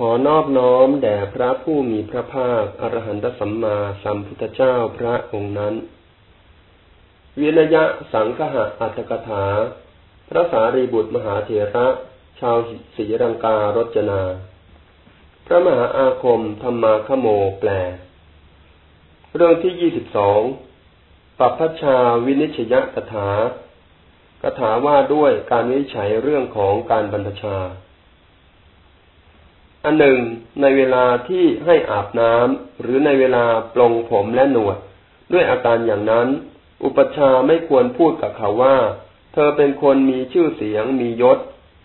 ขอนอบน้อมแด่พระผู้มีพระภาคอรหันตสัมมาสัมพุทธเจ้าพระองค์นั้นวินยะสังคหะอัตถกถา พระสารีบุตรมหาเถระ ชาวศรีรังการจนา พระมหาอาคมธรรมาคโมแปล เรื่องที่ยี่สิบสองปัพพชาวินิชยกถากถาว่าด้วยการวิจัยเรื่องของการบรรพชา อันหนึ่งในเวลาที่ให้อาบน้ำหรือในเวลาปลงผมและหนวด ด้วยอาการอย่างนั้น อุปชาไม่ควรพูดกับเขาว่า เธอเป็นคนมีชื่อเสียงมียศ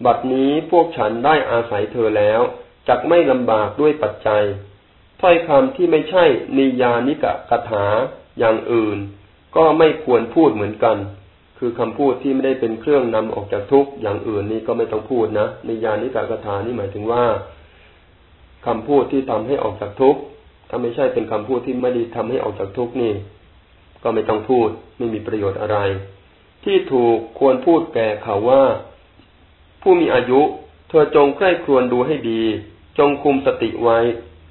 บัดนี้พวกฉันได้อาศัยเธอแล้วจักไม่ลำบากด้วยปัจจัย ถ้อยคำที่ไม่ใช่นิยานิกะกถาอย่างอื่น ก็ไม่ควรพูดเหมือนกัน คือคำพูดที่ไม่ได้เป็นเครื่องนำออกจากทุกข์อย่างอื่นนี่ก็ไม่ต้องพูดนะนิยานิกะกถานี่หมายถึงว่า คำพูดที่ทำให้ออกจากทุกข์ถ้าไม่ใช่เป็นคำพูดที่ไม่ได้ทำให้ออกจากทุกข์นี่ ก็ไม่ต้องพูดไม่มีประโยชน์อะไร ที่ถูกควรพูดแก่เขาว่า ผู้มีอายุ เธอจงใกล้ครวนดูให้ดี จงคุมสติไว้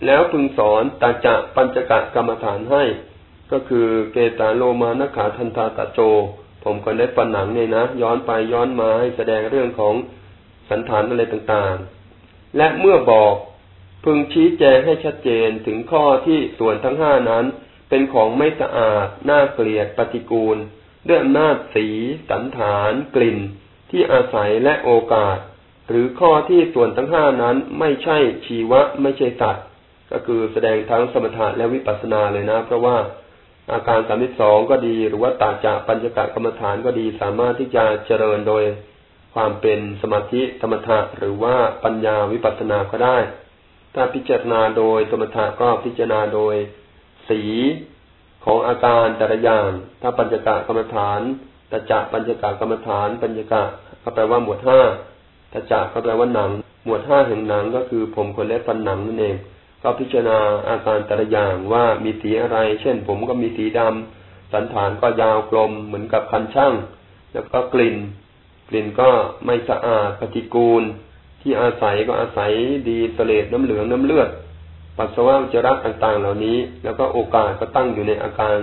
แล้วพึงสอนตาจะปัญจกะกรรมฐานให้ ก็คือเกตาโลมานขาทันตาตะโจ ผมก็ได้ปันหนังเนี่ยนะ ย้อนไปย้อนมาให้แสดงเรื่องของสันฐานอะไรต่างๆ และเมื่อบอก พึงชี้แจงให้ชัดเจนถึงข้อที่ส่วนทั้งห้านั้น เป็นของไม่สะอาด น่าเกลียด ปฏิกูล ด้วยอำนาจสี สันฐาน กลิ่น ที่อาศัยและโอกาส หรือข้อที่ส่วนทั้งห้านั้นไม่ใช่ชีวะ ไม่ใช่สัตว์ก็คือแสดงทั้งสมถะและวิปัสสนาเลยนะ เพราะว่าอาการสามิสองก็ดี หรือว่าตาจากปัญจกะกรรมฐานก็ดีสามารถที่จะเจริญโดยความเป็นสมาธิธรรมถะหรือว่าปัญญาวิปัสสนาก็ได้ ถ้าพิจารณาโดยสมถะก็พิจารณาโดยสีของอาการแต่ละอย่าง ถ้าปัญจกะกรรมฐานตจะปัญจกะกรรมฐาน ปัญจกะก็แปลว่าหมวดห้าตจะก็แปลว่าหนัง หมวดห้าแห่งหนังก็คือผมขนและฟันหนังนั่นเอง ก็พิจารณาอาการแต่ละอย่างว่ามีสีอะไร เช่น ผมก็มีสีดำสันฐานก็ยาวกลมเหมือนกับคันช่าง แล้วก็กลิ่น กลิ่นก็ไม่สะอาดปฏิกูล ที่อาศัยก็อาศัยดีเสลดน้ำเหลืองน้ำเลือด ปัสสาวะจรักต่างๆ เหล่านี้ แล้วก็โอกาสก็ตั้งอยู่ในอาการ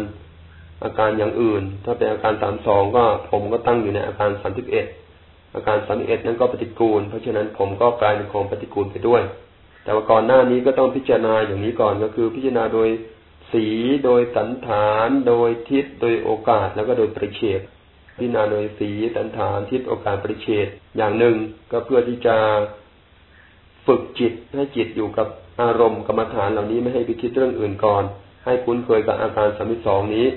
อาการอย่างอื่น ถ้าเป็นอาการสามสองก็ผมก็ตั้งอยู่ในอาการสามสิบเอ็ดอาการสามสิบเอ็ดนั้นก็ปฏิกูล เพราะฉะนั้นผมก็กลายเป็นของปฏิกูลไปด้วย แต่ว่าก่อนหน้านี้ก็ต้องพิจารณาอย่างนี้ก่อนก็คือพิจารณาโดยสีโดยสันฐาน โดยทิศโดยโอกาสแล้วก็โดยปริเฉด พิจารณาโดยสีสันฐานทิศโอกาสปริเฉดอย่างหนึ่งก็เพื่อที่จะฝึกจิตให้จิตอยู่กับอารมณ์กรรมฐานเหล่านี้ไม่ให้ไปคิดเรื่องอื่นก่อน ให้คุ้นเคยกับอาการสามิสองนี้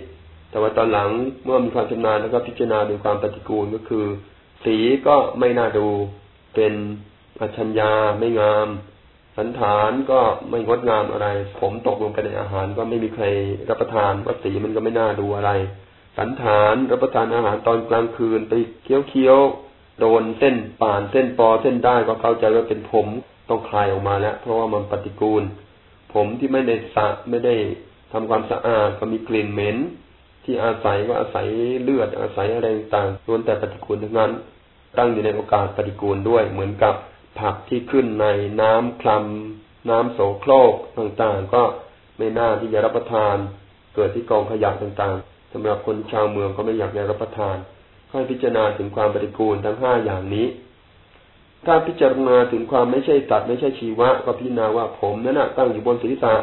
แต่ว่าตอนหลังเมื่อมีความชำนาญแล้วก็พิจารณาดูความปฏิกูลก็คือ สีก็ไม่น่าดูเป็นอัชัญญาไม่งาม สันฐานก็ไม่งดงามอะไร ผมตกลงไปในอาหารก็ไม่มีใครรับประทานว่าสีมันก็ไม่น่าดูอะไร สันฐานรับประทานอาหารตอนกลางคืนไปเคี้ยวเคี้ยวโดนเส้นป่านเส้นปอเส้นได้ก็เข้าใจว่าเป็นผมต้องคลายออกมาแล้ว เพราะว่ามันปฏิกูล ผมที่ไม่ได้สะไม่ได้ทำความสะอาดก็มีกลิ่นเหม็น ที่อาศัยก็อาศัยเลือดอาศัยอะไรต่างล้วนแต่ปฏิกูลทั้งนั้น ตั้งอยู่ในโอกาสปฏิกูลด้วย เหมือนกับผักที่ขึ้นในน้ำคลำน้ำโสโครกต่างๆ ก็ไม่น่าที่จะรับประทาน เกิดที่กองขยะต่างๆ สำหรับคนชาวเมืองก็ไม่อยากจะรับประทานค่อยพิจารณาถึงความปฏิกูลทั้งห้าอย่างนี้ ถ้าพิจารณาถึงความไม่ใช่ตัดไม่ใช่ชีวะ ก็พิจารณาว่าผมนั้นตั้งอยู่บนศีรษะ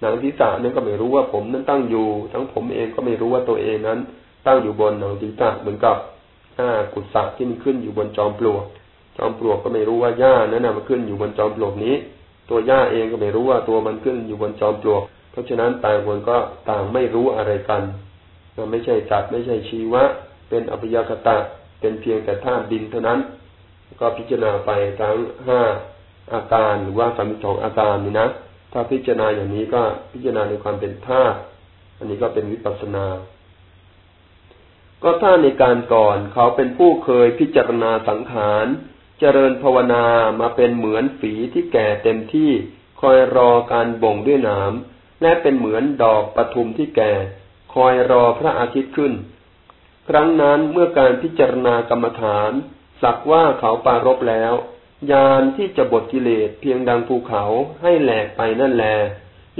หนังศีรษะนั้นก็ไม่รู้ว่าผมนั้นตั้งอยู่ ทั้งผมเองก็ไม่รู้ว่าตัวเองนั้น ตั้งอยู่บนหนังศีรษะเหมือนกับห้ากุศลที่มันขึ้นอยู่บนจอมปลวก จอมปลวกก็ไม่รู้ว่าหญ้านั้นนะมันขึ้นอยู่บนจอมปลวกนี้ ตัวหญ้าเองก็ไม่รู้ว่าตัวมันขึ้นอยู่บนจอมปลวก เพราะฉะนั้นต่างคนก็ต่างไม่รู้อะไรกัน ไม่ใช่จัดไม่ใช่ชีวะ เป็นอภิยกตะ เป็นเพียงแต่ธาตุดินเท่านั้น ก็พิจารณาไปทั้งห้าอาการหรือว่าสามสองอาการนี่นะถ้าพิจารณาอย่างนี้ก็พิจารณาในความเป็นธาตุอันนี้ก็เป็นวิปัสสนา ก็ถ้าในการก่อนเขาเป็นผู้เคยพิจารณาสังขารเจริญภาวนามาเป็นเหมือนฝีที่แก่เต็มที่คอยรอการบ่งด้วยหนามและเป็นเหมือนดอกปทุมที่แก่ คอยรอพระอาทิตย์ขึ้น ครั้งนั้นเมื่อการพิจารณากรรมฐาน สักว่าเขาปารบแล้ว ยานที่จะบทกิเลสเพียงดังภูเขาให้แหลกไปนั่นแล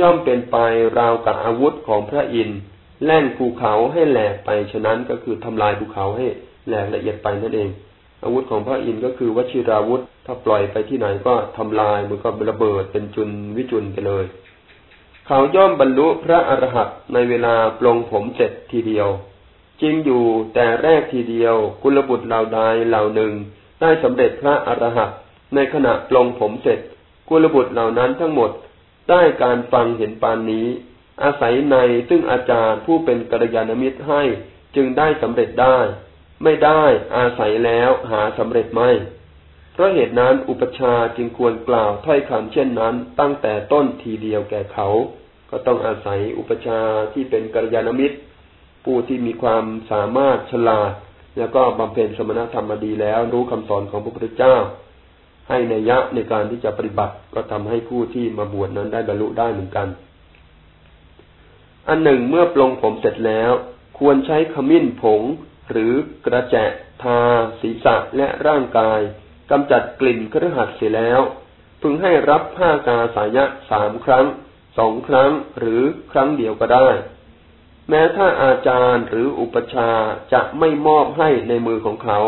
ย่อมเป็นไปราวกับอาวุธของพระอินทร์แล่นภูเขาให้แหลกไปฉะนั้นก็คือทำลายภูเขาให้แหลกละเอียดไปนั่นเอง อาวุธของพระอินทร์ก็คือวชิราวุธ ถ้าปล่อยไปที่ไหนก็ทำลายมันก็ระเบิดเป็นจุนวิจุนไปเลย เขาย่อมบรรลุพระอรหันต์ในเวลาปลงผมเสร็จทีเดียวจริงอยู่แต่แรกทีเดียวกุลบุตรเหล่าใดเหล่าหนึ่ง ได้สำเร็จพระอรหันต์ในขณะปลงผมเสร็จกุลบุตรเหล่านั้นทั้งหมดได้การฟังเห็นปานนี้ อาศัยในซึ่งอาจารย์ผู้เป็นกัลยาณมิตรให้จึงได้สำเร็จได้ ไม่ได้อาศัยแล้วหาสำเร็จไม่ เพราะเหตุนั้นอุปชาจึงควรกล่าวถ้อยคำเช่นนั้น ตั้งแต่ต้นทีเดียวแก่เขา ก็ต้องอาศัยอุปชาที่เป็นกัลยาณมิตร ผู้ที่มีความสามารถฉลาด แล้วก็บำเพ็ญสมณธรรมมาดีแล้วรู้คำสอนของพระพุทธเจ้า ให้ในยะในการที่จะปฏิบัติก็ทำให้ผู้ที่มาบวชนั้นได้บรรลุได้เหมือนกัน อันหนึ่งเมื่อปลงผมเสร็จแล้ว ควรใช้ขมิ้นผงหรือกระแจะทาศีรษะและร่างกาย กำจัดกลิ่นครหัสเสียแล้ว พึงให้รับผ้ากาสายะสามครั้งสองครั้งหรือครั้งเดียวก็ได้ แม้ถ้าอาจารย์หรืออุปชาจะไม่มอบให้ในมือของเขา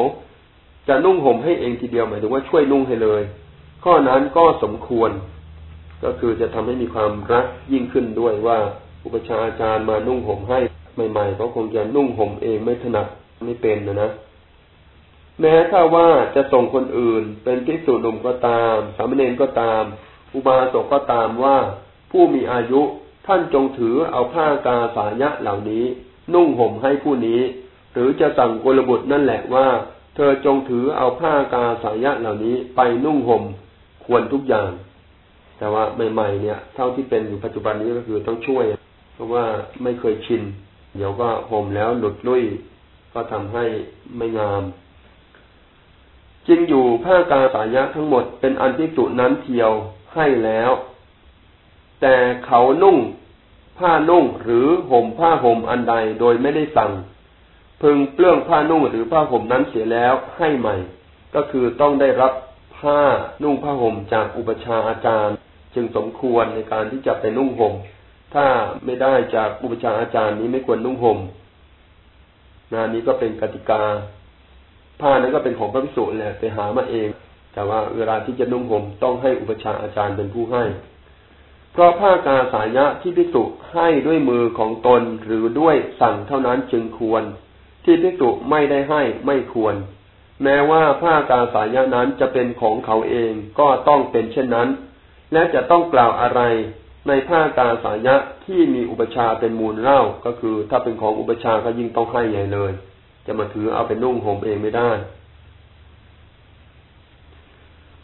จะนุ่งห่มให้เองทีเดียวหมายถึงว่าช่วยนุ่งให้เลย ข้อนั้นก็สมควร ก็คือจะทำให้มีความรักยิ่งขึ้นด้วยว่า อุปชาอาจารย์มานุ่งห่มให้ใหม่ๆก็คงจะนุ่งห่มเองไม่ถนัดไม่เป็นนะนะ แม้ถ้าว่าจะส่งคนอื่น เป็นพิสูจน์หนุ่มก็ตาม สามเณรก็ตาม อุบาสกก็ตามว่า ผู้มีอายุท่านจงถือเอาผ้ากาสายะเหล่านี้ นุ่งห่มให้ผู้นี้ หรือจะสั่งกุลบุตรนั่นแหละว่า เธอจงถือเอาผ้ากาสายะเหล่านี้ไปนุ่งห่มควรทุกอย่าง แต่ว่าใหม่ๆเนี่ย เท่าที่เป็นอยู่ปัจจุบันนี้ก็คือต้องช่วย เพราะว่าไม่เคยชิน เดี๋ยวก็ห่มแล้วหลุดลุ่ยก็ทำให้ไม่งาม จริงอยู่ผ้ากาสายะทั้งหมดเป็นอันที่สุนั้นเทียวให้แล้ว แต่เขานุ่ง ผ้านุ่งหรือห่มผ้าห่มอันใดโดยไม่ได้สั่ง พึงเปลื้องผ้านุ่งหรือผ้าห่มนั้นเสียแล้วให้ใหม่ ก็คือต้องได้รับผ้านุ่งผ้าห่มจากอุปชาอาจารย์ จึงสมควรในการที่จะไปนุ่งห่มถ้าไม่ได้จากอุปชาอาจารย์นี้ไม่ควรนุ่งห่มนานี้ก็เป็นกติกา ผ้านั้นก็เป็นของพระภิกษุแหละไปหามาเอง แต่ว่าเวลาที่จะนุ่งห่มต้องให้อุปชาอาจารย์เป็นผู้ให้ เพราะผ้ากาสายะที่ภิกษุให้ด้วยมือของตนหรือด้วยสั่งเท่านั้นจึงควร ที่ภิกษุไม่ได้ให้ไม่ควร แม้ว่าผ้ากาสายะนั้นจะเป็นของเขาเองก็ต้องเป็นเช่นนั้น และจะต้องกล่าวอะไรในผ้ากาสายะที่มีอุปชาเป็นมูลเล่าก็คือ ถ้าเป็นของอุปชาก็ยิ่งต้องให้ใหญ่เลย จะมาถือเอาไปนุ่งห่มเองไม่ได้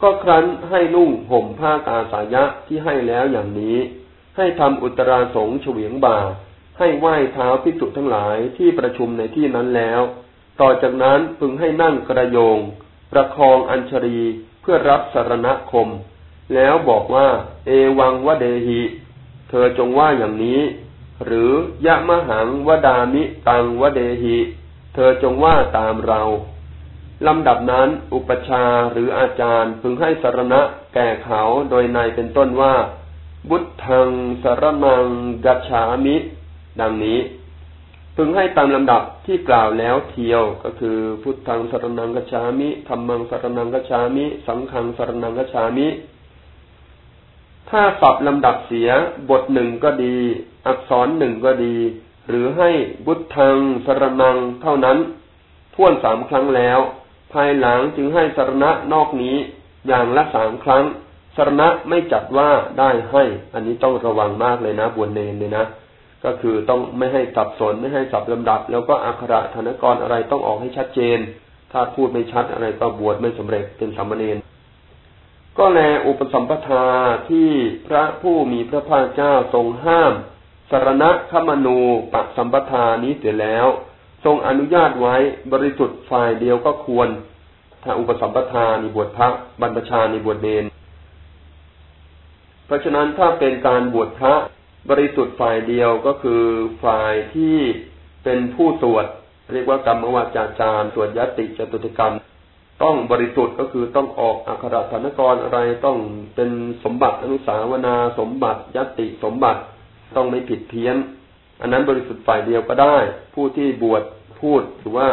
ก็ครั้นให้นุ่งห่มผ้ากาสายะที่ให้แล้วอย่างนี้ ให้ทำอุตราสงเฉวียงบ่า ให้ไหว้เท้าพิสุทั้งหลายที่ประชุมในที่นั้นแล้ว ต่อจากนั้นพึงให้นั่งกระโยง ประคองอัญชรีเพื่อรับสารณคม แล้วบอกว่า เอวังวะเดหิเธอจงว่าอย่างนี้ หรือยะมะหังวดามิตังวะเดหิ เธอจงว่าตามเราลำดับนั้น อุปชาหรืออาจารย์พึงให้สารณะแก่เขาโดยในเป็นต้นว่า บุตทังสารนังกัจฉามิ ดังนี้ พึงให้ตามลำดับที่กล่าวแล้วเทียวก็คือ พุทธังสารนังกัจฉามิธรรมังสารนังกัจฉามิ สังฆังสารนังกัจฉามิ ถ้าสับลำดับเสียบทหนึ่งก็ดี อักษรหนึ่งก็ดี หรือให้บุตทังสารนังเท่านั้นท่วนสามครั้งแล้ว ภายหลังจึงให้สารณะนอกนี้อย่างละสามครั้งสารณะไม่จัดว่าได้ให้ อันนี้ต้องระวังมากเลยนะบวนเนนเลยนะก็คือต้องไม่ให้สับสนไม่ให้สับลำดับ แล้วก็อักขระธนกรอะไรต้องออกให้ชัดเจน ถ้าพูดไม่ชัดอะไรก็บวชไม่สำเร็จเป็นสามเณรก็แลอุปสัมปทาที่พระผู้มีพระภาคเจ้าทรงห้าม สารณะขมนูปสัมปทานี้เสียแล้ว ทรงอนุญาตไว้บริสุทธิ์ฝ่ายเดียวก็ควรถ้าอุปสัมปทานีบวชพระบรรพชานีบวชเนนเพราะฉะนั้นถ้าเป็นการบวชพระบริสุทธิ์ฝ่ายเดียวก็คือฝ่ายที่เป็นผู้สวดเรียกว่ากรรมวาจาจารย์สวดยติจตุตกรรม ต้องบริสุทธิ์ก็คือต้องออกอัครฐานกรอะไรต้องเป็นสมบัติอนุสาวนาสมบัติยติสมบัติ ต้องไม่ผิดเพี้ยน อันนั้นบริสุทธิ์ฝ่ายเดียวก็ได้ ผู้ที่บวชพูดหรือว่า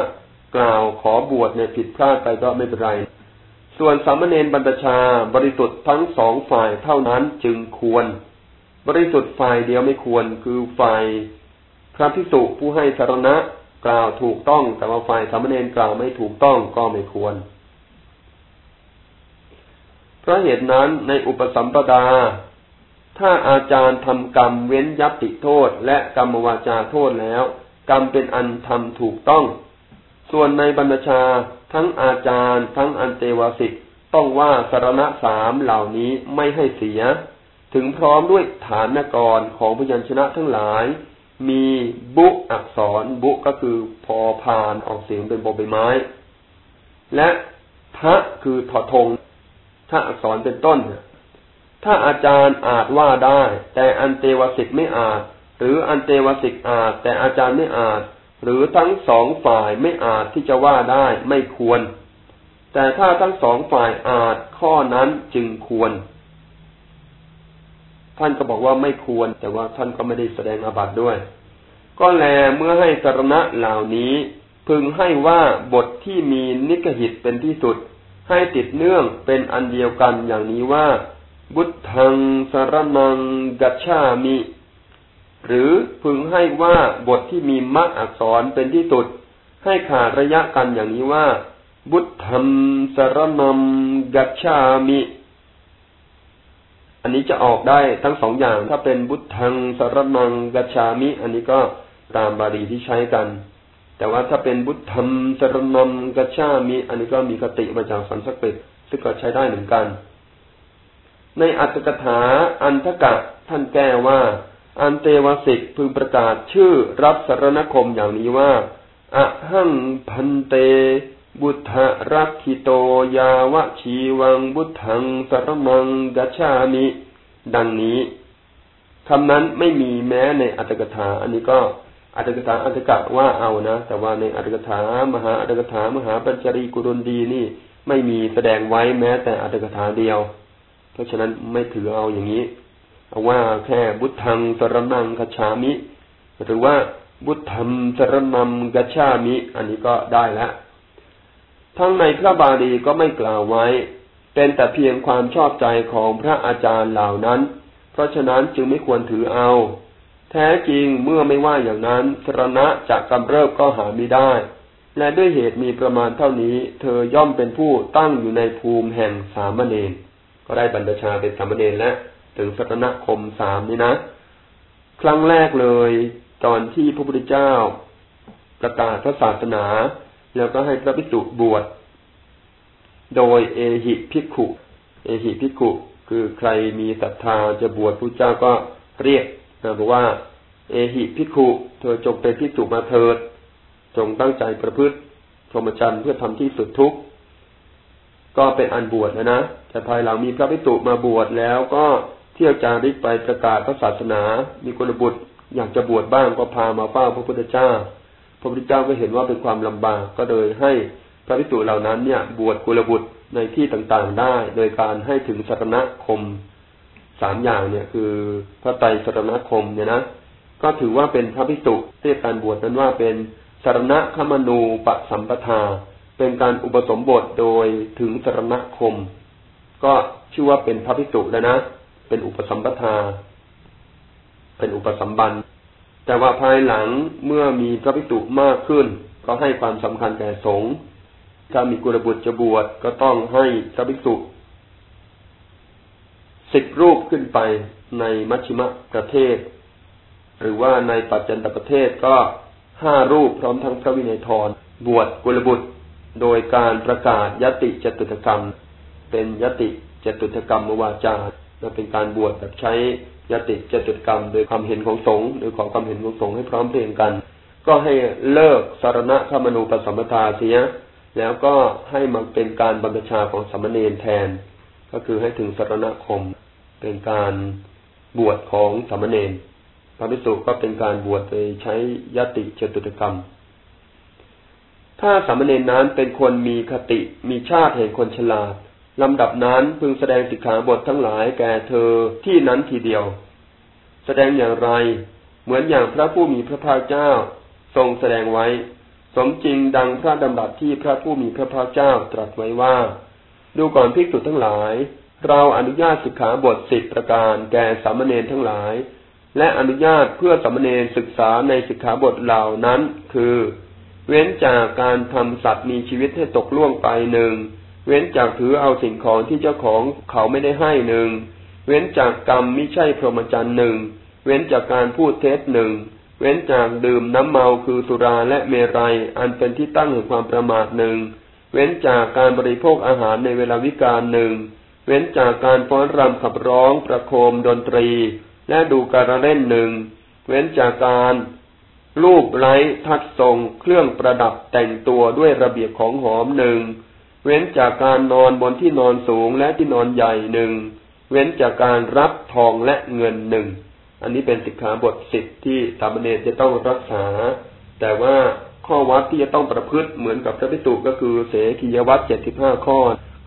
กล่าวขอบวชเนี่ยผิดพลาดไปก็ไม่เป็นไร ส่วนสามเณรบรรพชา บริสุทธิ์ทั้งสองฝ่ายเท่านั้นจึงควร บริสุทธิ์ฝ่ายเดียวไม่ควรคือฝ่ายพระพิสุผู้ให้สารณะกล่าวถูกต้อง แต่ว่าฝ่ายสามเณรกล่าวไม่ถูกต้องก็ไม่ควร เพราะเหตุนั้นในอุปสัมปดา ถ้าอาจารย์ทำกรรมเว้นยัตติโทษ และกรรมวาจาโทษแล้ว กรรมเป็นอันทำถูกต้อง ส่วนในบรรชาทั้งอาจารย์ ทั้งอันเตวสิกต้องว่าสารณะสามเหล่านี้ไม่ให้เสีย ถึงพร้อมด้วยฐานกรของพยัญชนะทั้งหลาย มีบุอักษรบุก็คือพอพานออกเสียงเป็นโบใบไม้ และพระคือถอทงถ้าอักษรเป็นต้นเนี่ย ถ้าอาจารย์อาจว่าได้ แต่อันเตวสิกไม่อาจ หรืออันเตวสิกอาจ แต่อาจารย์ไม่อาจ หรือทั้งสองฝ่ายไม่อาจที่จะว่าได้ไม่ควร แต่ถ้าทั้งสองฝ่ายอาจข้อนั้นจึงควร ท่านก็บอกว่าไม่ควร แต่ว่าท่านก็ไม่ได้แสดงอาบัติด้วย ก็แลเมื่อให้สรณะเหล่านี้พึงให้ว่าบทที่มีนิกหิตเป็นที่สุด ให้ติดเนื่องเป็นอันเดียวกันอย่างนี้ว่า บุตทังสารนังกัจฉามิ หรือพึงให้ว่าบทที่มีมรรคอักษรเป็นที่สุด ให้ขาดระยะกันอย่างนี้ว่า บุตธรรมสารนังกัจฉามิ อันนี้จะออกได้ทั้งสองอย่าง ถ้าเป็นบุตทังสารนังกัจฉามิ อันนี้ก็ตามบาลีที่ใช้กัน แต่ว่าถ้าเป็นบุตธรรมสรนมกัชามีอันนี้ก็มีคติมาจากสันสกฤตซึ่งก็ใช้ได้เหมือนกัน ในอัตถกถาอันทกะท่านแก้ว่า อันเตวสิกพึงประกาศชื่อรับสรณคมอย่างนี้ว่าอะหังพันเต บุตธรักขิโตยาวะชีวังบุตทังสรมังกัชามิดังนี้คำนั้นไม่มีแม้ในอัตถกถา อันนี้ก็อัตถกถาอัตถกะว่าเอานะ แต่ว่าในอัตถกถามหาอัตถกถามหาปัญจรีกุรนดีนี่ ไม่มีแสดงไว้แม้แต่อัตถกถาเดียว ราะฉะนั้นไม่ถือเอาอย่างนี้เอาว่าแค่บุตทังสรนังกัจฉามิหรือว่าบุตธรรมสรนัมกัจฉามิ อันนี้ก็ได้แล้วทั้งในพระบาลีก็ไม่กล่าวไว้ เป็นแต่เพียงความชอบใจของพระอาจารย์เหล่านั้น เพราะฉะนั้นจึงไม่ควรถือเอา แท้จริงเมื่อไม่ว่าอย่างนั้นสรณะจะกำเริบก็หาไม่ได้ และด้วยเหตุมีประมาณเท่านี้ เธอย่อมเป็นผู้ตั้งอยู่ในภูมิแห่งสามเณร ก็ได้บรรดชาเป็นสามเณรและถึงสรณคมสามนี่นะ ครั้งแรกเลย ตอนที่พระพุทธเจ้า ประกาศพระศาสนา แล้วก็ให้พระภิกษุบวชโดยเอหิภิกขุ เอหิภิกขุคือใครมีศรัทธาจะบวชพระเจ้าก็เรียกนะบอกว่า เอหิพิคุเธอจงเป็นพิสุมาเถิด จงตั้งใจประพฤติพรหมจรรย์เพื่อทำที่สุดทุกข์ ก็เป็นอันบวชแล้วนะแต่ภายหลังมีพระพิสุมาบวชแล้วก็เที่ยวจาริกไปประกาศพระศาสนา มีกุลบุตรอยากจะบวชบ้างก็พามาเฝ้าพระพุทธเจ้า พระพุทธเจ้าก็เห็นว่าเป็นความลำบากก็เลยให้พระพิสุเหล่านั้นเนี่ย บวชกุลบุตรในที่ต่างๆได้ โดยการให้ถึงสรณคมสามอย่างเนี่ยคือพระไตรสรณคมเนี่ยนะก็ถือว่าเป็นพระภิกษุเรียกการบวชนั้นว่าเป็นสรณคมนูปสัมปทา เป็นการอุปสมบทโดยถึงสรณคม ก็ชื่อว่าเป็นพระภิกษุแล้วนะ เป็นอุปสัมปทา เป็นอุปสัมบัน แต่ว่าภายหลังเมื่อมีพระภิกษุมากขึ้น ก็ให้ความสำคัญแก่สงฆ์ถ้ามีกุลบุตรจะบวชก็ต้องให้พระภิกษุสิบรูปขึ้นไปในมัชชิมะประเทศ หรือว่าในปัจจันตประเทศก็ห้ารูปพร้อมทั้งพระวินัยทรบวชกุลบุตร โดยการประกาศยติจตุตกรรม เป็นยติจตุตกรรมวาจาและเป็นการบวชแบบใช้ยติจตุตกรรม โดยความเห็นของสงฆ์หรือขอความเห็นของสงฆ์ให้พร้อมเพรียงกัน ก็ให้เลิกสารณะขมนูปสัมปทาเสียแล้วก็ให้มาเป็นการบรรพชาของสมณเณรแทน ก็คือให้ถึงสารณคม เป็นการบวชของสามเณรพระภิกษุก็เป็นการบวชโดยใช้ยติเจตุตกรรม ถ้าสามเณรนั้นเป็นคนมีคติมีชาติแห่งคนฉลาดลำดับนั้นพึงแสดงสิกขาบททั้งหลายแก่เธอที่นั้นทีเดียว แสดงอย่างไร เหมือนอย่างพระผู้มีพระภาคเจ้า ทรงแสดงไว้ สมจริงดังพระดำรัสที่พระผู้มีพระภาคเจ้าตรัสไว้ว่า ดูก่อนภิกษุทั้งหลาย เราอนุญาตสิกขาบทสิบประการแก่สามเณรทั้งหลาย และอนุญาตเพื่อสามเณรศึกษาในสิกขาบทเหล่านั้น คือ เว้นจากการทำสัตว์มีชีวิตให้ตกล่วงไปหนึ่ง เว้นจากถือเอาสิ่งของที่เจ้าของเขาไม่ได้ให้หนึ่ง เว้นจากกรรมไมิใช่พรหมจรรย์หนึ่ง เว้นจากการพูดเท็จหนึ่ง เว้นจากดื่มน้ำเมาคือสุราและเมรัย อันเป็นที่ตั้งแห่งความประมาทหนึ่ง เว้นจากการบริโภคอาหารในเวลาวิกาลหนึ่ง เว้นจากการฟ้อนรำขับร้องประโคมดนตรี และดูการเล่นหนึ่ง เว้นจากการ รูปไร้ทัดทรง เครื่องประดับแต่งตัวด้วยระเบียบของหอมหนึ่ง เว้นจากการนอนบนที่นอนสูงและที่นอนใหญ่หนึ่ง เว้นจากการรับทองและเงินหนึ่ง อันนี้เป็นสิกขาบทสิบที่สามเณรจะต้องรักษา แต่ว่าข้อวัดที่จะต้องประพฤติเหมือนกับพระพิสุก็คือเสขียวัดเจ็ดสิบห้าข้อ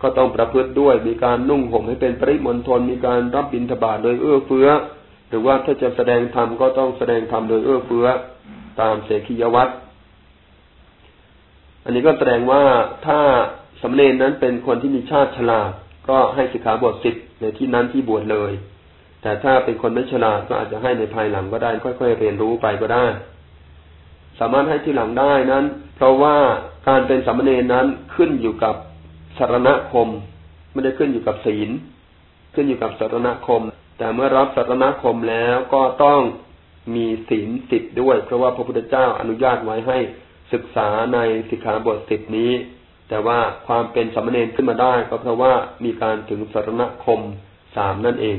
ก็ต้องประพฤติด้วยมีการนุ่งห่มให้เป็นปริมณฑลมีการรับบิณฑบาตโดยเอื้อเฟื้อ หรือว่าถ้าจะแสดงธรรมก็ต้องแสดงธรรมโดยเอื้อเฟื้อ ตามเสขียวัดอันนี้ก็แสดงว่าถ้าสมเณรนั้นเป็นคนที่มีชาติฉลาด ก็ให้สิกขาบทสิบในที่นั้นที่บวชเลย แต่ถ้าเป็นคนไม่ฉลาดก็อาจจะให้ในภายหลังก็ได้ ค่อยๆเรียนรู้ไปก็ได้ สามารถให้ที่หลังได้นั้น เพราะว่าการเป็นสมเณรนั้นขึ้นอยู่กับสารณคม ไม่ได้ขึ้นอยู่กับศีล ขึ้นอยู่กับสารณคม แต่เมื่อรับสารณคมแล้วก็ต้อง มีศีลสิบด้วย เพราะว่าพระพุทธเจ้าอนุญาตไว้ให้ศึกษาในสิกขาบทสิบนี้ แต่ว่าความเป็นสมณเณรขึ้นมาได้ก็เพราะว่ามีการถึงสารณคมสามนั่นเอง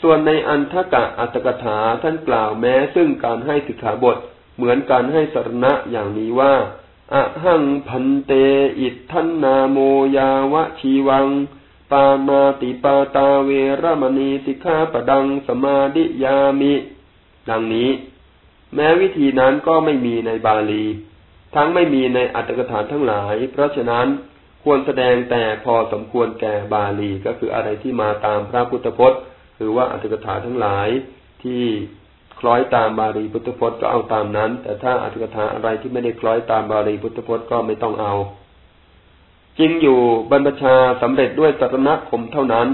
ส่วนในอันทกะอัตกถาท่านกล่าวแม้ ซึ่งการให้สิกขาบทเหมือนการให้สารณะอย่างนี้ว่าอะหังพันเต อิทันนาโมยาวะชีวัง ปามาติปาตาเวรมณีสิกขาปดังสมาดิยามิ ดังนี้ แม้วิธีนั้นก็ไม่มีในบาลี ทั้งไม่มีในอัตถกถาทั้งหลาย เพราะฉะนั้นควรแสดงแต่พอสมควรแก่บาลีก็คืออะไรที่มาตามพระพุทธพจน์ หรือว่าอัตถกถาทั้งหลายที่คล้อยตามบาลีพุทธพจน์ก็เอาตามนั้น แต่ถ้าอัตถกถาอะไรที่ไม่ได้คล้อยตามบาลีพุทธพจน์ก็ไม่ต้องเอา จริงอยู่บรรพชาสำเร็จด้วยสัตรณคมเท่านั้น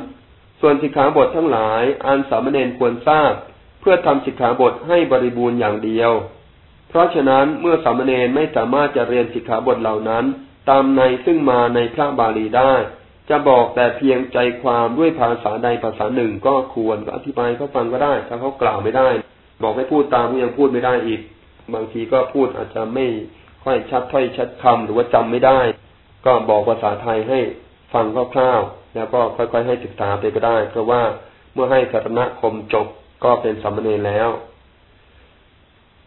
ส่วนสิกขาบททั้งหลายอันสามเณรควรทราบ เพื่อทำสิกขาบทให้บริบูรณ์อย่างเดียว เพราะฉะนั้นเมื่อสามเณรไม่สามารถจะเรียนสิกขาบทเหล่านั้น ตามในซึ่งมาในพระบาลีได้ จะบอกแต่เพียงใจความด้วยภาษาใดภาษาหนึ่งก็ควรก็อธิบายเขาฟังก็ได้ ถ้าเขากล่าวไม่ได้ บอกให้พูดตามก็ยังพูดไม่ได้อีก บางทีก็พูดอาจจะไม่ค่อยชัดถ้อยชัดคำหรือว่าจำไม่ได้ ก็บอกภาษาไทยให้ฟังคร่าวๆแล้วก็ค่อยๆให้ศึกษาไปก็ได้ เพราะว่าเมื่อให้สารณคมจบก็เป็นสามเณรแล้ว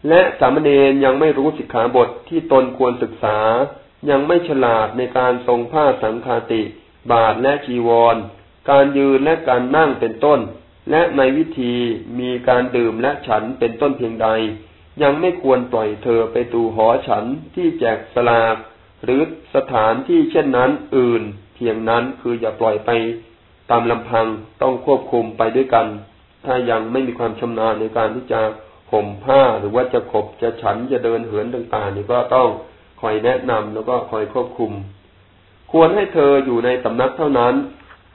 และสามเณรยังไม่รู้สิกขาบทที่ตนควรศึกษา ยังไม่ฉลาดในการทรงผ้าสังฆาติ บาทและจีวร การยืนและการนั่งเป็นต้น และในวิธีมีการดื่มและฉันเป็นต้นเพียงใด ยังไม่ควรปล่อยเธอไปดูหอฉันที่แจกสลาก หรือสถานที่เช่นนั้นอื่น เพียงนั้นคืออย่าปล่อยไปตามลำพังต้องควบคุมไปด้วยกัน ถ้ายังไม่มีความชำนาญในการที่จะห่มผ้าหรือว่าจะขบจะฉันจะเดินเหินต่างๆนี่ก็ต้องคอยแนะนำแล้วก็คอยควบคุม ควรให้เธออยู่ในสำนักเท่านั้น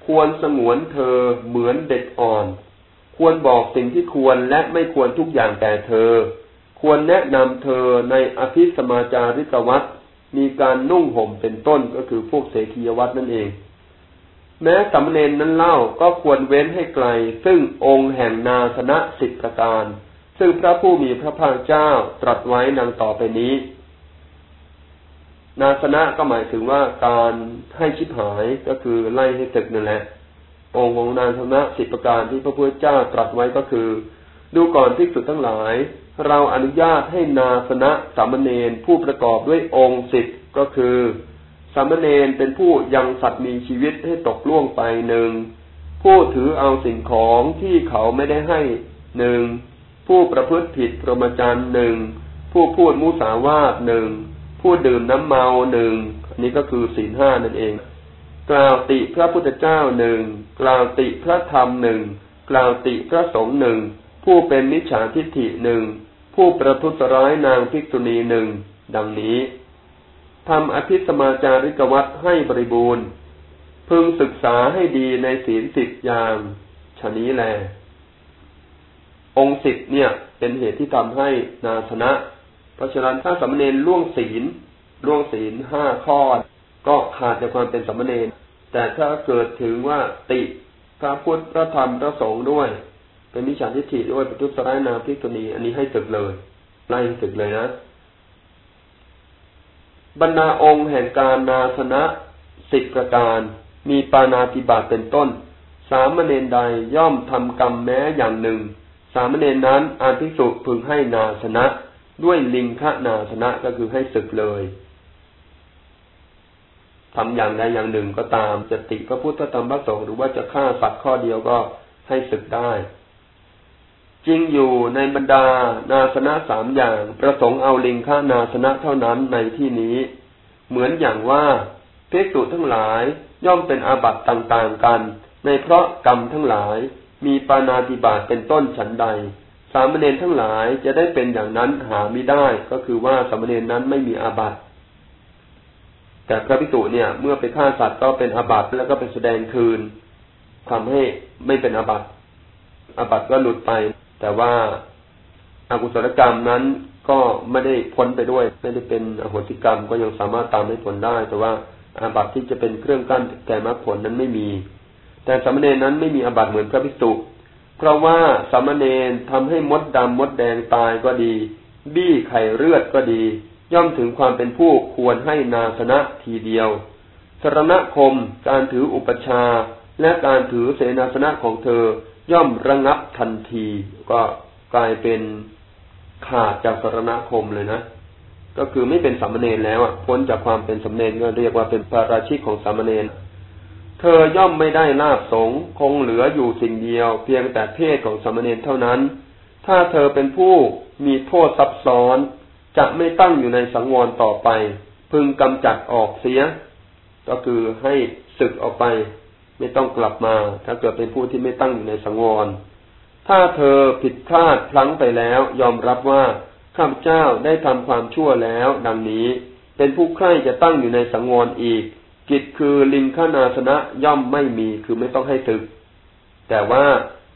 ควรสงวนเธอเหมือนเด็กอ่อน ควรบอกสิ่งที่ควรและไม่ควรทุกอย่างแก่เธอ ควรแนะนำเธอในอภิสมาจาริกวัต มีการนุ่งห่มเป็นต้นก็คือพวกเสกียวัตนั่นเอง แม้สำเนนนั้นเล่าก็ควรเว้นให้ไกล ซึ่งองค์แห่งนาสนะสิบประการ ซึ่งพระผู้มีพระภาคเจ้าตรัสไว้ดังต่อไปนี้ นาสนะก็หมายถึงว่าการให้ชิบหายก็คือไล่ให้ตึกนั่นแหละ องค์ของนาสนะสิบประการที่พระพุทธเจ้าตรัสไว้ก็คือ ดูก่อนที่สุดทั้งหลาย เราอนุญาตให้นาสนะสามเณรผู้ประกอบด้วยองค์สิบก็คือสามเณรเป็นผู้ยังสัตว์มีชีวิตให้ตกล่วงไปหนึ่งผู้ถือเอาสิ่งของที่เขาไม่ได้ให้หนึ่งผู้ประพฤติผิดพรหมจรรย์หนึ่งผู้พูดมุสาวาทหนึ่งผู้ดื่มน้ำเมาหนึ่งอันนี้ก็คือศีลห้านั่นเอง กล่าวติพระพุทธเจ้าหนึ่งกล่าวติพระธรรมหนึ่งกล่าวติพระสงฆ์หนึ่ง ผู้เป็นมิจฉาทิฏฐิหนึ่งผู้ประทุษร้ายนางภิกษุณีหนึ่งดังนี้ทำอภิสมาจาริกวัตให้บริบูรณ์ พึงศึกษาให้ดีในศีลสิบอย่างชนี้แล องค์สิบเนี่ย เป็นเหตุที่ทำให้นาสนะ เพราะฉะนั้นถ้าสมณเณรล่วงศีลล่วงศีลห้าข้อ ก็ขาดจากความเป็นสมณเณรแต่ถ้าเกิดถึงว่าติพระพุทธพระธรรมพระสงฆ์ด้วย เป็นมิจฉาทิฏฐิด้วยป็นทุสร้ายนาพิกณีอันนี้ให้ศึกเลยไล่ศึกเลยนะ บรรดาองค์แห่งการนาสนะสิบประการ มีปานาติบาตเป็นต้น สามเณรใดย่อมทำกรรมแม้อย่างหนึ่ง สามเณรนั้นอาทิสุพึงให้นาสนะ ด้วยลิงคะนาสนะก็คือให้ศึกเลยทำอย่างใดอย่างหนึ่งก็ตามจะติพระพุทธธรรมพระสงฆ์หรือว่าจะฆ่าสัตว์ข้อเดียวก็ให้ศึกได้ จริงอยู่ในบรรดา นาสนะสามอย่าง ประสงค์เอาลิงฆ่านาสนะเท่านั้นในที่นี้ เหมือนอย่างว่าเพศสุทั้งหลายย่อมเป็นอาบัติต่างๆกัน ในเพราะกรรมทั้งหลาย มีปานาติบาตเป็นต้นฉันใด สามเณรทั้งหลายจะได้เป็นอย่างนั้นหาไม่ได้ ก็คือว่าสามเณรนั้นไม่มีอาบัติแต่พระพิสุเนี่ย เมื่อไปฆ่าสัตว์ก็เป็นอาบัติแล้วก็เป็นแสดงคืนทำให้ไม่เป็นอาบัติอาบัติก็หลุดไป แต่ว่าอากุศลกรรมนั้นก็ไม่ได้พ้นไปด้วย ไม่ได้เป็นอโหสิกรรมก็ยังสามารถตามให้ผลได้ แต่ว่าอาบัติที่จะเป็นเครื่องกั้นแก่มรรคผลนั้นไม่มี แต่สามเณรนั้นไม่มีอาบัติเหมือนพระภิกษุ เพราะว่าสามเณรทำให้มดดำมดแดงตายก็ดี บี้ไข่เลือดก็ดี ย่อมถึงความเป็นผู้ควรให้นาสนะทีเดียวสรณคม การถืออุปชา และการถือเสนาสนะของเธอ ย่อมระงับทันที ก็กลายเป็นขาดจากสรณคมเลยนะ ก็คือไม่เป็นสามเณรแล้วอะพ้นจากความเป็นสามเณรก็เรียกว่าเป็นปาราชิกของสามเณรเธอย่อมไม่ได้ลาบสงคงเหลืออยู่สิ่งเดียว เพียงแต่เพศของสามเณรเท่านั้น ถ้าเธอเป็นผู้มีโทษซับซ้อน จะไม่ตั้งอยู่ในสังวรต่อไป พึงกำจัดออกเสีย ก็คือให้ศึกออกไป ไม่ต้องกลับมา ถ้าเกิดเป็นผู้ที่ไม่ตั้งอยู่ในสังวร ถ้าเธอผิดพลาดพลั้งไปแล้ว ยอมรับว่าข้าพเจ้าได้ทำความชั่วแล้ว ดังนี้ เป็นผู้ใคร่จะตั้งอยู่ในสังวรอีก กิจคือลิงขานาสนะย่อมไม่มีคือไม่ต้องให้ตึก แต่ว่า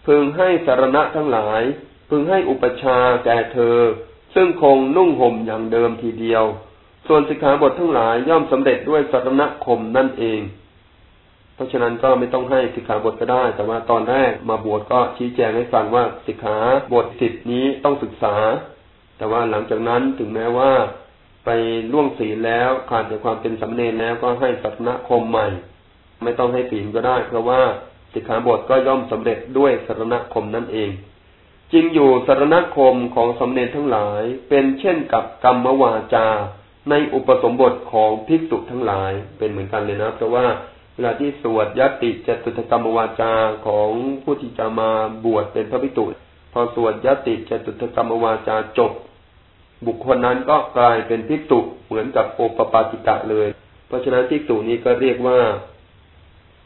พึงให้สารณะทั้งหลาย พึงให้อุปชาแก่เธอ ซึ่งคงนุ่งห่มอย่างเดิมทีเดียว ส่วนสิกขาบททั้งหลายย่อมสำเร็จด้วยสารณคมนั่นเอง เพราะฉะนั้นก็ไม่ต้องให้สิกขาบทก็ได้ แต่ว่าตอนแรกมาบวชก็ชี้แจงให้ฟังว่าสิกขาบทสิทธินี้ต้องศึกษา แต่ว่าหลังจากนั้นถึงแม้ว่า ไปล่วงศีลแล้วขาดจากความเป็นสำเนรแล้วก็ให้สัตนคมใหม่ ไม่ต้องให้ศีลก็ได้ เพราะว่าสิกขาบทก็ย่อมสำเร็จด้วยสารณคมนั่นเองจริงอยู่สารณคมของสำเนรทั้งหลายเป็นเช่นกับกรรมวาจา ในอุปสมบทของภิกษุทั้งหลายเป็นเหมือนกันเลยนะ เพราะว่า เวลาที่สวดยติจตุถกรรมวาจาของผู้ที่จะมาบวชเป็นพระภิกษุพอสวดยติจตุถกรรมวาจาจบ บุคคลนั้นก็กลายเป็นภิกษุเหมือนกับโอปปาติกะเลย เพราะฉะนั้นภิกษุนี้ก็เรียกว่า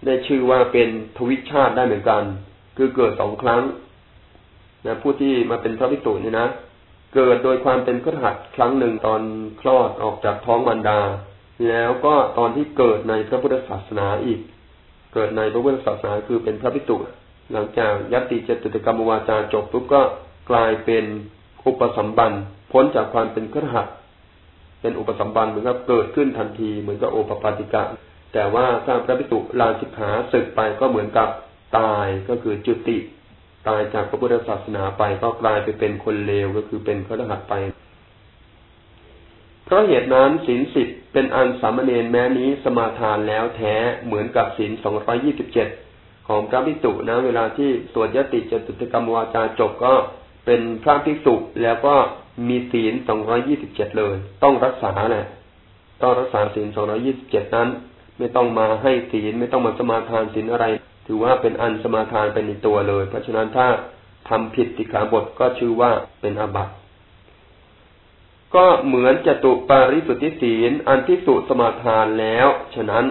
ได้ชื่อว่าเป็นทวิชาติได้เหมือนกัน คือเกิดสองครั้งนะผู้ที่มาเป็นพระภิกษุนี่นะเกิดโดยความเป็นขหัดครั้งหนึ่งตอนคลอดออกจากท้องมารดา แล้วก็ตอนที่เกิดในพระพุทธศาสนาอีก เกิดในพระพุทธศาสนาคือเป็นพระพิสุหลังจากยัติเจตุตกรรมวาจาจบปุ๊บก็กลายเป็นอุปสัมบันพ้นจากความเป็นครหัสเป็นอุปสัมบันเหมือนกับเกิดขึ้นทันทีเหมือนกับโอปปาติกะ แต่ว่าถ้าพระพิสุลาสิกขาศึกไปก็เหมือนกับตายก็คือจุติ ตายจากพระพุทธศาสนาไปก็กลายไปเป็นคนเลวก็คือเป็นครหัสไป ราะเหตุนั้นศีลสิบเป็นอันสามเณรแม้นี้สมาทานแล้วแท้เหมือนกับศีลสองร้อยี่สิบเจ็ดของพระภิกษุนะ เวลาที่สวดยติจตุตกรรมวาจาจบก็เป็นพระภิกษุแล้วก็มีศีลสองร้อยี่สิบเจ็ดเลย ต้องรักษาแหละต้องรักษาศีลสองร้อยี่สิบเจ็ดนั้น ไม่ต้องมาให้ศีลไม่ต้องมาสมาทานศีลอะไร ถือว่าเป็นอันสมาทานเป็นในตัวเลย เพราะฉะนั้นถ้าทำผิดติขาบทก็ชื่อว่าเป็นอาบัติ ก็เหมือนจตุปาริสุทธิศีลอันที่สุสมาทานแล้ว ฉะนั้น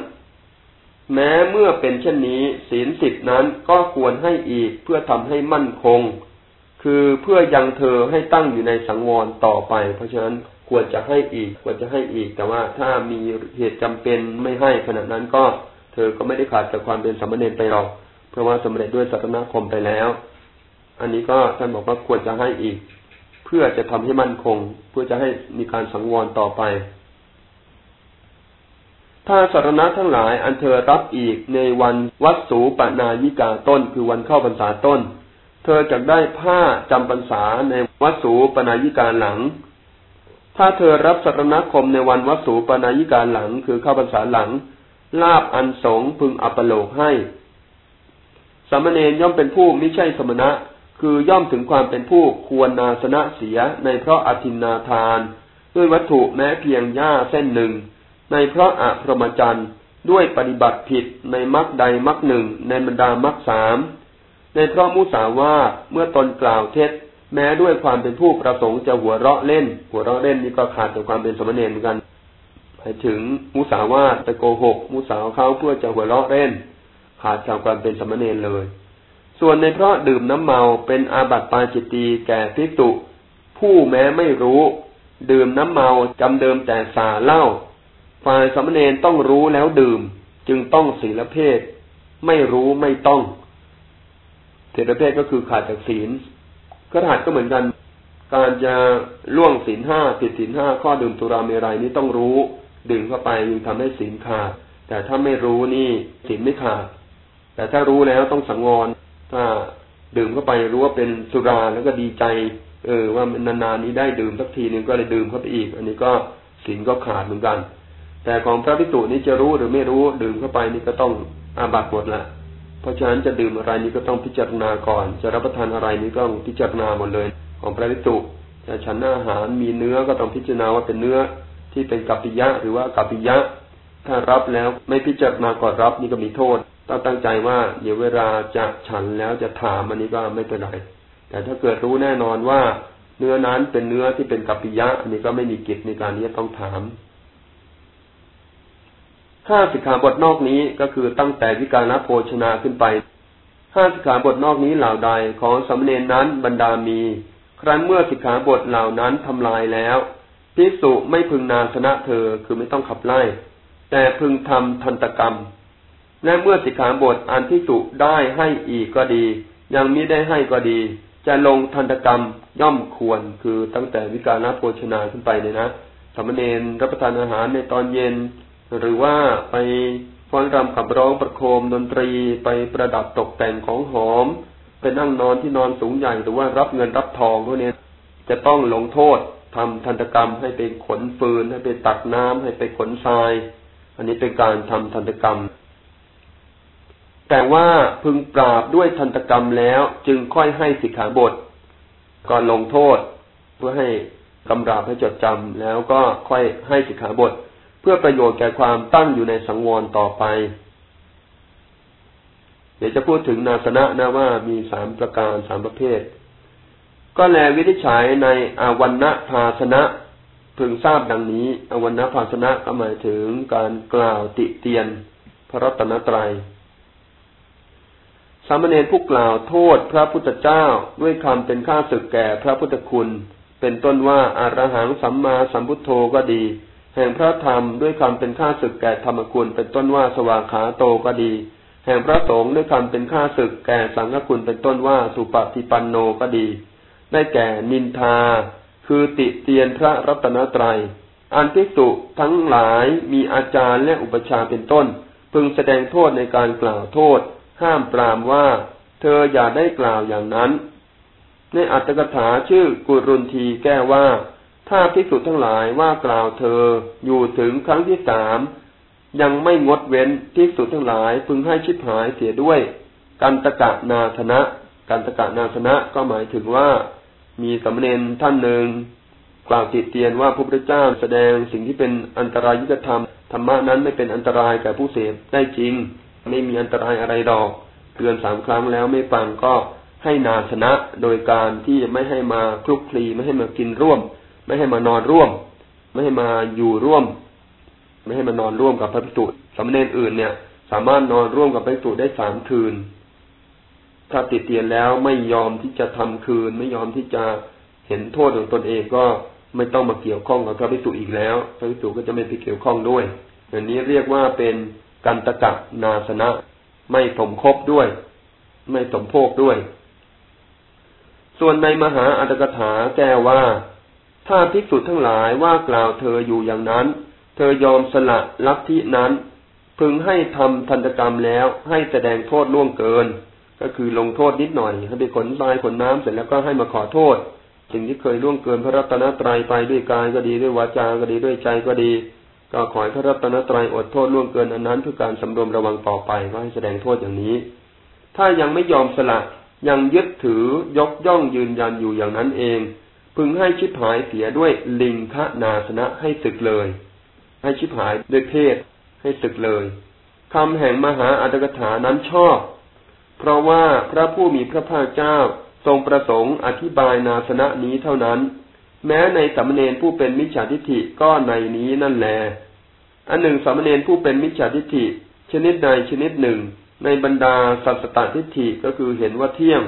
แม้เมื่อเป็นเช่นนี้ศีลสิบนั้นก็ควรให้อีกเพื่อทำให้มั่นคง คือเพื่อยังเธอให้ตั้งอยู่ในสังวรต่อไป เพราะฉะนั้นควรจะให้อีก ควรจะให้อีก แต่ว่าถ้ามีเหตุจำเป็นไม่ให้ขณะนั้นก็เธอก็ไม่ได้ขาดจากความเป็นสมณเณรไปหรอกเพราะว่าสำเร็จด้วยสัตนาคมไปแล้ว อันนี้ก็ท่านบอกว่าควรจะให้อีก พื่อจะทำให้มั่นคง เพื่อจะให้มีการสังวรต่อไป ถ้าสารณะทั้งหลายอันเธอรับอีกในวันวัดสูปนายิกาต้น คือวันเข้าพรรษาต้น เธอจะได้ผ้าจำพรรษาในวัดสูปนายิกาหลัง ถ้าเธอรับสารณคมในวันวัดสูปนายิกาหลัง คือเข้าพรรษาหลัง ลาบอันสงพึงอัปโลกให้สามเณรย่อมเป็นผู้ไม่ใช่สมณะ คือย่อมถึงความเป็นผู้ควรนาสนะเสียในเพราะอธินนาทาน ด้วยวัตถุแม้เพียงหญ้าเส้นหนึ่ง ในเพราะอะพรหมจรรย์ด้วยปฏิบัติผิดในมรรคใดมรรคหนึ่งในบรรดามรรคสามในเพราะมุสาวาเมื่อตนกล่าวเท็จ แม้ด้วยความเป็นผู้ประสงค์จะหัวเราะเล่น หัวเราะเล่นนี่ก็ขาดจากความเป็นสมณเณรเหมือนกันหมายถึงมุสาวาตไปโกหก มุสาวเขาเพื่อจะหัวเราะเล่น ขาดจากความเป็นสมณเณรเลย ส่วนในเพราะดื่มน้ำเมาเป็นอาบัติปาจิตตีแก่พิกตุผู้แม้ไม่รู้ ดื่มน้ำเมาจำเดิมแต่สาเล่าฝ่ายสมณเณรต้องรู้แล้วดื่ม จึงต้องศีลเพศ ไม่รู้ไม่ต้องศีลเพศก็คือขาดจากศีลก็ขาดก็เหมือนกัน การจะล่วงศีลห้าผิดศีลห้าข้อดื่มตุราเมรัยนี้ต้องรู้ ดื่มเข้าไปยิ่งทำให้ศีลขาดแต่ถ้าไม่รู้นี่ศีลไม่ขาดแต่ถ้ารู้แล้วต้องสังวร ถ้าดื่มเข้าไปรู้ว่าเป็นสุราแล้วก็ดีใจ เออ ว่านานๆนี้ได้ดื่มสักทีหนึ่งก็เลยดื่มเข้าไปอีก อันนี้ก็ศีลก็ขาดเหมือนกัน แต่ของพระพิสุนี้จะรู้หรือไม่รู้ดื่มเข้าไปนี่ก็ต้องอาบัตหมดละเพราะฉะนั้นจะดื่มอะไรนี้ก็ต้องพิจารณาก่อน จะรับประทานอะไรนี้ก็ต้องพิจารณาหมดเลย ของพระพิสุจะฉันอาหารมีเนื้อก็ต้องพิจารณาว่าเป็นเนื้อที่เป็นกัปปิยะหรือว่ากัปปิยะ ถ้ารับแล้วไม่พิจารณาก่อนรับนี่ก็มีโทษ ต้องตั้งใจว่าเดี๋ยวเวลาจะฉันแล้วจะถามอันนี้ก็ไม่เป็นไร แต่ถ้าเกิดรู้แน่นอนว่าเนื้อนั้นเป็นเนื้อที่เป็นกัปปิยะ อันนี้ก็ไม่มีกิจในการนี้ต้องถามห้าสิกขาบทนอกนี้ก็คือตั้งแต่วิการนโภชนาขึ้นไปห้าสิกขาบทนอกนี้เหล่าใดของสมณเณรนั้นบรรดามี ครั้นเมื่อสิกขาบทเหล่านั้นทำลายแล้วภิกษุไม่พึงนาชนะเธอคือไม่ต้องขับไล่ แต่พึงทำทันตกรรม และเมื่อสิกขาบทอันภิกษุได้ให้อีกก็ดี ยังมิได้ให้ก็ดี จะลงทันตกรรมย่อมควรคือตั้งแต่วิการนโภชนาขึ้นไปเนี่ยนะสมณเณรรับประทานอาหารในตอนเย็น หรือว่าไปฟ้อนรำขับร้องประโคมดนตรีไปประดับตกแต่งของหอม ไปนั่งนอนที่นอนสูงใหญ่หรือว่ารับเงินรับทองพวกนี้จะต้องลงโทษทำทันตกรรมให้ไปขนฟืนให้ไปตักน้ำให้ไปขนทราย อันนี้เป็นการทำทันตกรรม แต่ว่าพึงปราบด้วยทันตกรรมแล้วจึงค่อยให้สิกขาบทก่อนลงโทษ เพื่อให้กำราบให้จดจำแล้วก็ค่อยให้สิกขาบท เพื่อประโยชน์แก่ความตั้งอยู่ในสังวรต่อไป เดี๋ยวจะพูดถึงนาสนะนะว่ามีสามประการสามประเภท ก็แลวินิจฉัยในอาวันณภาสนะพึงทราบดังนี้อาวันณภาสนะก็หมายถึงการกล่าวติเตียน พระรัตนตรยัย สามเณรผู้กล่าวโทษพระพุทธเจ้าด้วยคำเป็นข้าศึกแก่พระพุทธคุณ เป็นต้นว่าอารหังสัมมาสัมพุทโธก็ดี แห่งพระธรรมด้วยคำเป็นข้าศึกแก่ธรรมคุณ เป็นต้นว่าสวากขาโตก็ดี แห่งพระสงฆ์ด้วยคำเป็นข้าศึกแก่สังฆคุณเป็นต้นว่าสุปฏิปันโนก็ดี ได้แก่นินทา คือติเตียนพระรัตนตรยัยอันภิกษุทั้งหลายมีอาจารย์และอุปชาเป็นต้น พึงแสดงโทษในการกล่าวโทษ ห้ามปรามว่า เธออย่าได้กล่าวอย่างนั้น ในอัตถกถาชื่อกุรุนทีแก้ว่า ถ้าภิกษุทั้งหลายว่ากล่าวเธออยู่ถึงครั้งที่สามยังไม่งดเว้นภิกษุทั้งหลายพึงให้ชิบหายเสียด้วย กันตกะนาธนะ กันตกะนาธนะก็หมายถึงว่า มีสมณเณรท่านหนึ่งกล่าวติเตียนว่าพระพุทธเจ้าแสดงสิ่งที่เป็นอันตรายยุทธธรรมธรรมะนั้นไม่เป็นอันตรายแก่ผู้เสพได้จริง ไม่มีอันตรายอะไรดอกเตือนสามครั้งแล้วไม่ฟังก็ให้นาชนะโดยการที่ไม่ให้มาคลุกคลีไม่ให้มากินร่วม ไม่ให้มานอนร่วม ไม่ให้มาอยู่ร่วม ไม่ให้มานอนร่วมกับพระภิกษุสามเณรอื่นเนี่ย สามารถนอนร่วมกับพระภิกษุได้สามคืน ถ้าติดเตียนแล้วไม่ยอมที่จะทำคืน ไม่ยอมที่จะเห็นโทษของตนเองก็ไม่ต้องมาเกี่ยวข้องกับพระภิกษุอีกแล้ว พระภิกษุก็จะไม่ไปเกี่ยวข้องด้วยอันนี้เรียกว่าเป็น กันตะกะนาสนะ ไม่สมคบด้วย ไม่สมโภคด้วย ส่วนในมหาอัตถกถาแก้ว่า ถ้าภิกษุทั้งหลายว่ากล่าวเธออยู่อย่างนั้น เธอยอมสละลัทธินั้น พึงให้ทำทันตกรรมแล้วให้แสดงโทษล่วงเกิน ก็คือลงโทษนิดหน่อยให้ไปขนทรายขนน้ำเสร็จแล้วก็ให้มาขอโทษสิ่งที่เคยล่วงเกินพระรัตนตรัยไปด้วยกายก็ดีด้วยวาจาก็ดีด้วยใจก็ดี ก็ขอให้พระรัตนตรัยอดโทษล่วงเกินอันนั้นเพื่อการสำรวมระวังต่อไปว่าให้แสดงโทษอย่างนี้ ถ้ายังไม่ยอมสละยังยึดถือยกย่องยืนยันอยู่อย่างนั้นเอง พึงให้ชิบหายเสียด้วยลิงคนาสนะให้ศึกเลย ให้ชิบหายด้วยเพศให้ศึกเลยคำแห่งมหาอัตถกถานั้นชอบ เพราะว่าพระผู้มีพระภาคเจ้าทรงประสงค์อธิบายนาสนะนี้เท่านั้น แม้ในสัมเณรผู้เป็นมิจฉาทิฏฐิก็ในนี้นั่นแล อันหนึ่งสัมเณรผู้เป็นมิจฉาทิฏฐิ ชนิดใดชนิดหนึ่ง ในบรรดาสัตตตทิฏฐิก็คือเห็นว่าเที่ยง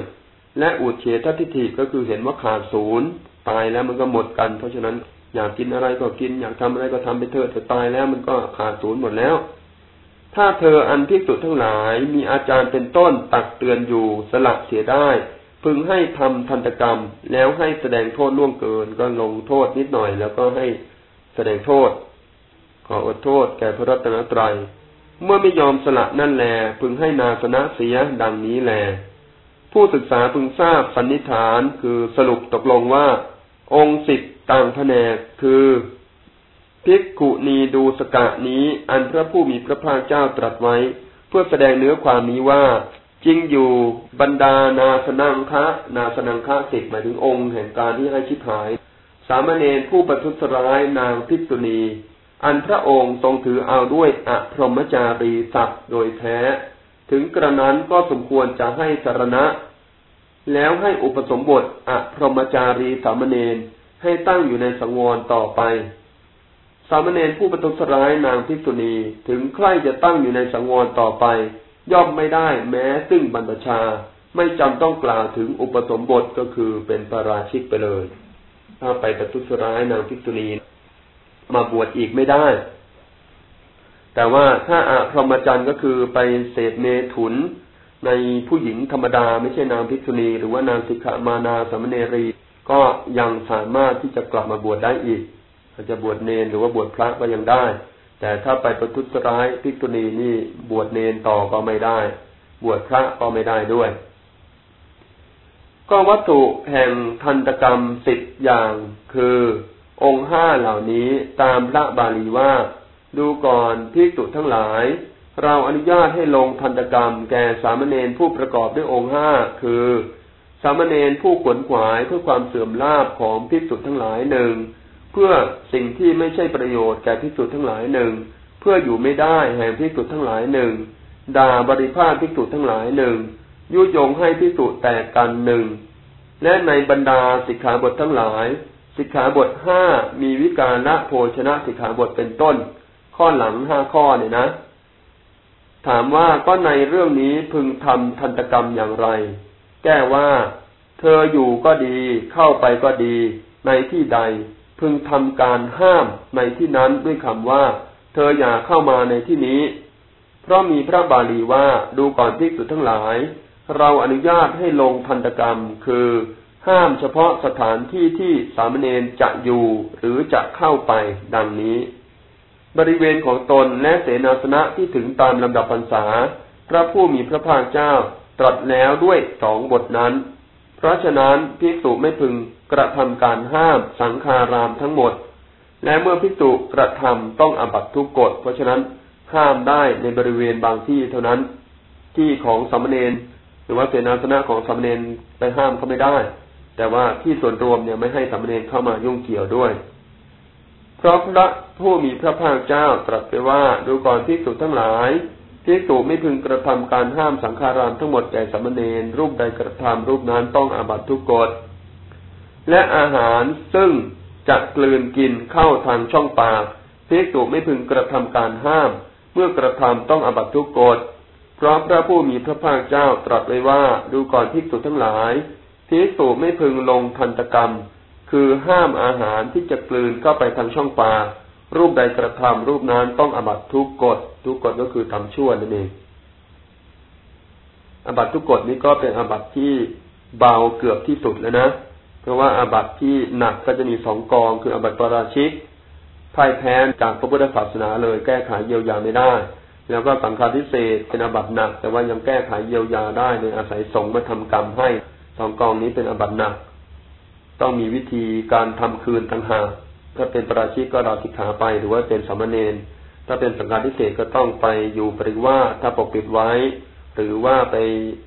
และอุเฉททิฏฐิก็คือเห็นว่าขาดศูนย์ตายแล้วมันก็หมดกัน เพราะฉะนั้นอยากกินอะไรก็กิน อยากทำอะไรก็ทำไปเถอะแต่ตายแล้วมันก็ขาดศูนย์หมดแล้ว ถ้าเธออันพิสุทั้งหลายมีอาจารย์เป็นต้นตักเตือนอยู่สละเสียได้ พึงให้ทำทันตกรรม แล้วให้แสดงโทษล่วงเกิน ก็ลงโทษนิดหน่อย แล้วก็ให้แสดงโทษ ขออดโทษแก่พระรัตนตรัย เมื่อไม่ยอมสละนั่นแล พึงให้นาสนะเสียดังนี้แล ผู้ศึกษาพึงทราบสันนิษฐานคือสรุปตกลงว่า องค์สิบต่างแผนกคือพิกขุนีดูสกะนี้ อันพระผู้มีพระภาคเจ้าตรัสไว้ เพื่อแสดงเนื้อความนี้ว่า จริงอยู่บรรดานาสนังคะ นาสนังคะสิบหมายถึงองค์แห่งการที่ให้ชิบหาย สามเณรผู้ประทุษร้ายนางพิษุณี อันพระองค์ทรงถือเอาด้วยอพรหมจารีสัตว์โดยแท้ ถึงกระนั้นก็สมควรจะให้สารณะ แล้วให้อุปสมบทอพรหมจารีสามเณรให้ตั้งอยู่ในสังวรต่อไป สามเณรผู้ประทุษร้ายนางพิษุณีถึงใครจะตั้งอยู่ในสังวรต่อไป ย่อมไม่ได้แม้ซึ่งบรรพชาไม่จำต้องกล่าวถึงอุปสมบทก็คือเป็นปาราชิกไปเลย ถ้าไปประทุษร้ายนางพิกษุณีมาบวชอีกไม่ได้ แต่ว่าถ้าอาพรหมจรรย์ก็คือไปเสพเมถุนในผู้หญิงธรรมดาไม่ใช่นางพิกษุณี หรือว่านางสิกขามานาสมเนรี ก็ยังสามารถที่จะกลับมาบวชได้อีกอาจจะบวชเนรหรือว่าบวชพระก็ยังได้ แต่ถ้าไปประทุษร้ายพิกุณีนี่บวชเนนต่อก็ไม่ได้ บวชพระก็ไม่ได้ด้วย ก็วัตถุแห่งทันตกรรมสิบอย่างคือองค์ห้าเหล่านี้ตามพระบาลีว่า ดูก่อนพิกตุทั้งหลาย เราอนุญาตให้ลงทันตกรรมแก่สามเณรผู้ประกอบด้วยองค์ห้าคือสามเณรผู้ขวนขวายเพื่อความเสื่อมลาภของพิกตุทั้งหลายหนึ่ง เพื่อสิ่งที่ไม่ใช่ประโยชน์แก่พิสุทั้งหลายหนึ่ง เพื่ออยู่ไม่ได้แห่งพิสุทั้งหลายหนึ่ง ด่าบริภาคพิสุทั้งหลายหนึ่ง ยุยงให้พิสุแตกกันหนึ่ง และในบรรดาสิกขาบททั้งหลาย สิกขาบทห้ามีวิการละโภชนะสิกขาบทเป็นต้น ข้อหลังห้าข้อเนี่ยนะ ถามว่าก็ในเรื่องนี้พึงทำทันตกรรมอย่างไร แก้ว่า เธออยู่ก็ดี เข้าไปก็ดี ในที่ใด พึงทำการห้ามในที่นั้นด้วยคำว่า เธออย่าเข้ามาในที่นี้ เพราะมีพระบาลีว่าดูก่อนภิกษุดทั้งหลาย เราอนุญาตให้ลงทันตกรรม คือห้ามเฉพาะสถานที่ที่สามเณรจะอยู่หรือจะเข้าไปดังนี้ บริเวณของตนและเสนาสนะที่ถึงตามลำดับพรรษา พระผู้มีพระภาคเจ้าตรัสแล้วด้วยสองบทนั้น เพราะฉะนั้นภิกษุไม่พึงกระทำการห้ามสังคารามทั้งหมด และเมื่อพิจุกระทำต้องอบัตทุกกฎ เพราะฉะนั้นห้ามได้ในบริเวณบางที่เท่านั้น ที่ของสมณเณรหรือว่าเสนาสนะของสมณเณรไปห้ามเขาไม่ได้ แต่ว่าที่ส่วนรวมเนี่ยไม่ให้สมณเณรเข้ามายุ่งเกี่ยวด้วยเพราะพระผู้มีพระภาคเจ้าตรัสไปว่าดูก่อนที่สุทั้งหลาย ที่สุไม่พึงกระทำการห้ามสังฆารามทั้งหมดแก่สมณเณรรูปใดกระทำรูปนั้นต้องอาบัตทุกกฎและอาหารซึ่งจะกลืนกินเข้าทางช่องปากภิกษุไม่พึงกระทำการห้าม เมื่อกระทำต้องอาบัตทุกกฎเพราะพระผู้มีพระภาคเจ้าตรัสไว้ว่าดูก่อนภิกษุทั้งหลายภิกษุไม่พึงลงทันตกรรม คือห้ามอาหารที่จะกลืนเข้าไปทางช่องปาก รูปใดกระทำรูปนั้นต้องอบัตทุกกฎทุกกฎก็คือทำชั่วนั่นเองอบัตทุกกฎนี้ก็เป็นอบัตที่เบาเกือบที่สุดแล้วนะ เพราะว่าอาบัตที่หนักก็จะมีสองกอง คืออาบัตปราชิกพ่ายแพ้จากพระพุทธศาสนาเลยแก้ไขเยียวยาไม่ได้ แล้วก็สังฆาทิเศษเป็นอาบัตหนัก แต่ว่ายังแก้ไขเยียวยาได้โดยอาศัยสงฆ์มาทำกรรมให้สองกองนี้เป็นอาบัตหนัก ต้องมีวิธีการทำคืนต่างหาก ถ้าเป็นปราชิกก็เราสิกขาไปหรือว่าเป็นสามเณรถ้าเป็นสังฆาทิเศษก็ต้องไปอยู่ปริว่าถ้าปกปิดไว้ หรือว่าไป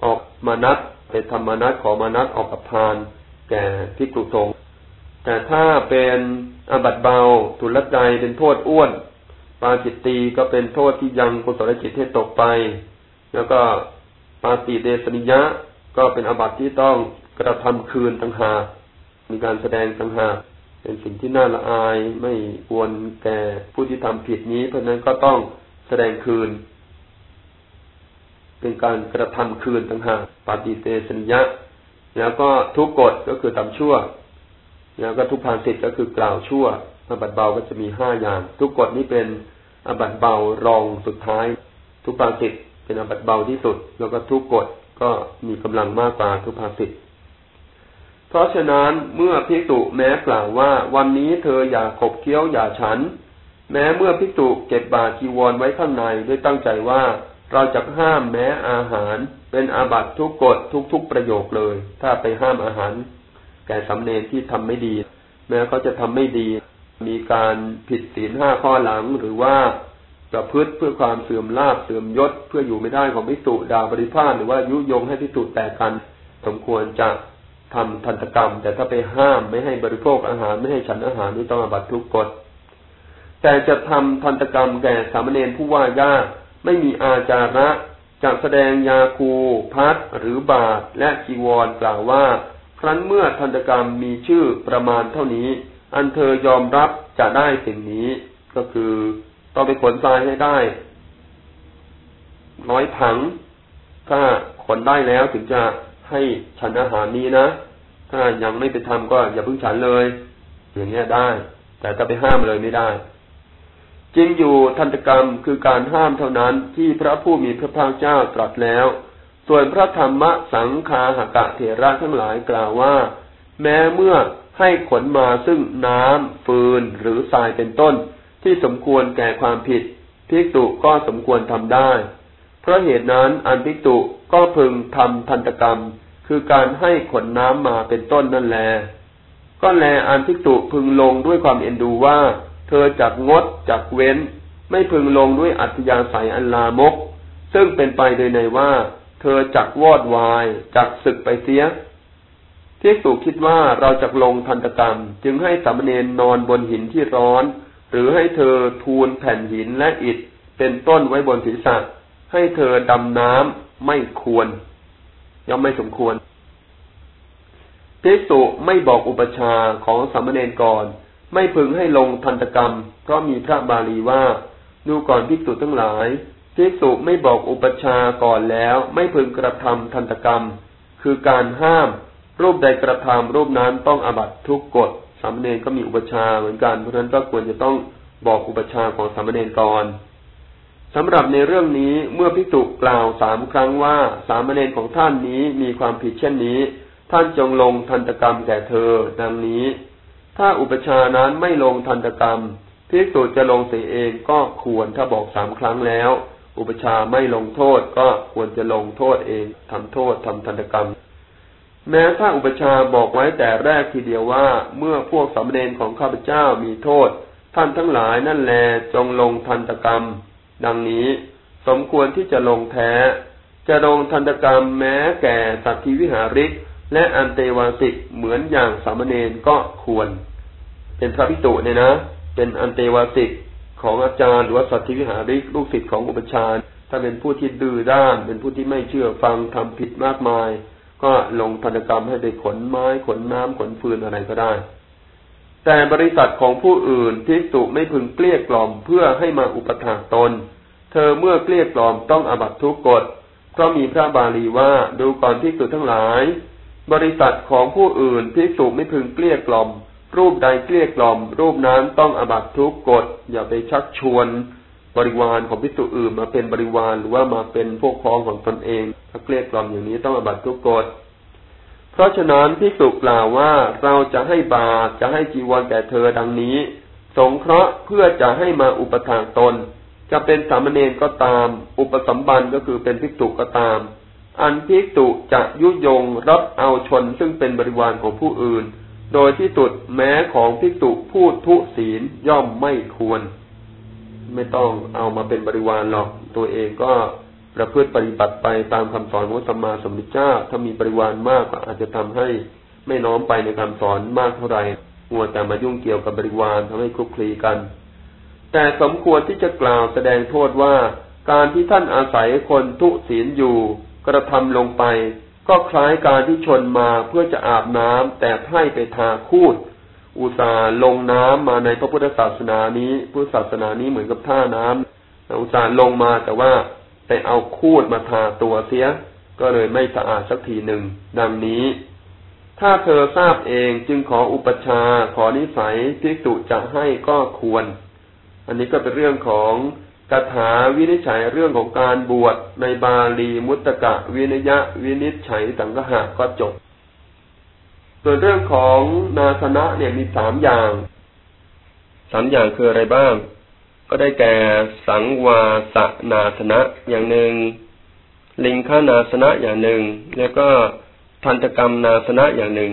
ออกมานัดไปทำมานัดขอมานัดออกกับทาน แก่พิกษุสงแต่ถ้าเป็นอาบัตเบาทุลใจเป็นโทษอ้วน ปาจิตตีก็เป็นโทษที่ยังกุศลจิตให้ตกไป แล้วก็ปาติเดสนิยะก็เป็นอาบัติที่ต้องกระทำคืนต่างหามีการแสดงต่างหาก เป็นสิ่งที่น่าละอายไม่ควรแก่ผู้ที่ทำผิดนี้ เพราะนั้นก็ต้องแสดงคืน เป็นการกระทำคืนต่างหากปาติเตสนิยะแล้วก็ทุกกฎก็คือทำชั่ว แล้วก็ทุกพานสิทธ์ก็คือกล่าวชั่วอาบัตเบาก็จะมีห้าอย่าง ทุกกฎนี้เป็นอาบัตเบารองสุดท้าย ทุกพานสิทธ์เป็นอาบัตเบาที่สุด แล้วก็ทุกกฎก็มีกำลังมากกว่าทุกพานสิทธ์ ราะฉะนั้นเมื่อพิจุแม้กล่าวว่า วันนี้เธออย่าขบเคี้ยวอย่าฉัน แม้เมื่อพิจุเก็บบาจีวรไว้ข้างในด้วยตั้งใจว่า เราจะห้ามแม้อาหาร เป็นอาบัตทุกกฎทุกๆประโยคเลย ถ้าไปห้ามอาหาร แก่สำเนรที่ทำไม่ดี แม้เขาจะทำไม่ดี มีการผิดศีลห้าข้อหลังหรือว่าประพฤติเพื่อความเสื่อมลาบเสื่อมยศเพื่ออยู่ไม่ได้ของพิสุดาบริพาหรือว่ายุยงให้พิสุแตกกัน สมควรจะ ทำทันตกรรม แต่ถ้าไปห้ามไม่ให้บริโภคอาหารไม่ให้ฉันอาหารนี่ต้องอบัตทุกกฎแต่จะทำทันตกรรมแก่สามเณรผู้ว่ายากไม่มีอาจาระจะแสดงยาคู พัดหรือบาทและจีวรกล่าวว่า ครั้นเมื่อทันตกรรมมีชื่อประมาณเท่านี้ อันเธอยอมรับจะได้สิ่งนี้ ก็คือต้องไปขนทรายให้ได้น้อยถัง ถ้าขนได้แล้วถึงจะ ให้ฉันอาหารนี้นะ ถ้ายังไม่ไปทำก็อย่าเพิ่งฉันเลย อย่างเงี้ยได้ แต่ถ้าไปห้ามเลยไม่ได้จริงอยู่ทันตกรรมคือการห้ามเท่านั้นที่พระผู้มีพระภาคเจ้าตรัสแล้ว ส่วนพระธรรมสังคาหกะเถระทั้งหลายกล่าวว่า แม้เมื่อให้ขนมาซึ่งน้ำฟืนหรือทรายเป็นต้น ที่สมควรแก่ความผิดภิกษุก็สมควรทำได้ เพราะเหตุนั้นอันภิกษุ ก็พึงทำทันตกรรม คือการให้ขนน้ำมาเป็นต้นนั่นแล ก็แลอันภิกษุพึงลงด้วยความเอ็นดูว่า เธอจักงดจักเว้น ไม่พึงลงด้วยอัธยาศัยอันลามก ซึ่งเป็นไปโดยในว่า เธอจักวอดวายจักศึกไปเสียพิกษุคิดว่าเราจักลงทันตกรรม จึงให้สามเณรนอนบนหินที่ร้อน หรือให้เธอทูลแผ่นหินและอิฐเป็นต้นไว้บนศีรษะ ให้เธอดำน้ำ ไม่ควร ย่อมไม่สมควรพิกษุไม่บอกอุปชาของสามเณรก่อน ไม่พึงให้ลงทันตกรรม เพราะมีพระบาลีว่า ดูก่อนพิกษุทั้งหลายภิกษุไม่บอกอุปชาก่อนแล้ว ไม่พึงกระทำทันตกรรม คือการห้าม รูปใดกระทำรูปนั้นต้องอบัตทุกกฎสามเณรก็มีอุปชาเหมือนกันเพราะฉะนั้นก็ควรจะต้องบอกอุปชาของสามเณรก่อน สำหรับในเรื่องนี้เมื่อพิจุกล่าวสามครั้งว่าสามเณรของท่านนี้มีความผิดเช่นนี้ ท่านจงลงทันตกรรมแก่เธอ ดังนี้ ถ้าอุปชานั้นไม่ลงทันตกรรมพิจุจะลงเสียเองก็ควรถ้าบอกสามครั้งแล้ว อุปชาไม่ลงโทษก็ควรจะลงโทษเองทำโทษทำทันตกรรม แม้ถ้าอุปชาบอกไว้แต่แรกทีเดียวว่า เมื่อพวกสามเณรของข้าพเจ้ามีโทษ ท่านทั้งหลายนั่นแลจงลงทันตกรรม ดังนี้สมควรที่จะลงแท้ จะลงทันตกรรมแม้แก่สัตธิวิหาริก และอันเตวาสิกเหมือนอย่างสามเณรก็ควร เป็นพระพิจุเนี่ยนะ เป็นอันเตวาสิกของอาจารย์หรือว่าสัตธิวิหาริกลูกศิษย์ของอุปชาถ้าเป็นผู้ที่ดื้อด้าน เป็นผู้ที่ไม่เชื่อฟังทำผิดมากมาย ก็ลงธนกรรมให้ได้ขนไม้ขนน้ำขนฟืนอะไรก็ได้ แต่บริษัทของผู้อื่นภิกษุไม่พึงเกลี้ยกล่อมเพื่อให้มาอุปถากตน เธอเมื่อเกลี้ยกล่อมต้องอบัตทุกกฎ เพราะมีพระบาลีว่าดูก่อนภิกษุทั้งหลาย บริษัทของผู้อื่นภิกษุไม่พึงเกลี้ยกล่อม รูปใดเกลี้ยกล่อม รูปนั้นต้องอบัตทุกกฎ อย่าไปชักชวนบริวารของภิกษุอื่นมาเป็นบริวารหรือว่ามาเป็นพวกพ้องของตนเองถ้าเกลี้ยกล่อมอย่างนี้ต้องอบัตทุกกฎ เพราะฉะนั้นพิสุกล่าวว่าเราจะให้บาตจะให้จีวรแก่เธอดังนี้ สงเคราะห์เพื่อจะให้มาอุปถากตน จะเป็นสามเณรก็ตาม อุปสมบันก็คือเป็นพิสุก็ตาม อันพิสุจะยุยงรับเอาชนซึ่งเป็นบริวารของผู้อื่น โดยที่สุดแม้ของพิสุพูดทุศีลย่อมไม่ควร ไม่ต้องเอามาเป็นบริวารหรอกตัวเองก็ ประพฤติปฏิบัติไปตามคำสอนของสัมมาสัมพุทธเจ้าถ้ามีปริวารมากก็อาจจะทำให้ไม่น้อมไปในคำสอนมากเท่าไหร่มัวแต่มายุ่งเกี่ยวกับบริวารทำให้คลุกคลีกัน แต่สมควรที่จะกล่าวแสดงโทษว่า การที่ท่านอาศัยคนทุศีลอยู่ กระทำลงไป ก็คล้ายการที่ชนมาเพื่อจะอาบน้ำแต่ให้ไปทาคูดอุตส่าห์ลงน้ำมาในพระพุทธศาสนานี้พุทธศาสนานี้เหมือนกับท่าน้ำอุตส่าห์ลงมาแต่ว่า ไปเอาคูดมาทาตัวเสีย ก็เลยไม่สะอาดสักทีหนึ่ง ดังนี้ ถ้าเธอทราบเองจึงขออุปชาขอนิสัยที่สุจะให้ก็ควร อันนี้ก็เป็นเรื่องของคาถาวินิจฉัยเรื่องของการบวชในบาลีมุตตะวินยะวินิจฉัยสังฆะก็จบ ส่วนเรื่องของนาสนะเนี่ยมีสามอย่าง สามอย่างคืออะไรบ้าง ก็ได้แก่สังวาสนาสนะอย่างหนึ่ง ลิงคานาสนะอย่างหนึ่ง แล้วก็ทันตกรรมนาสนะอย่างหนึ่ง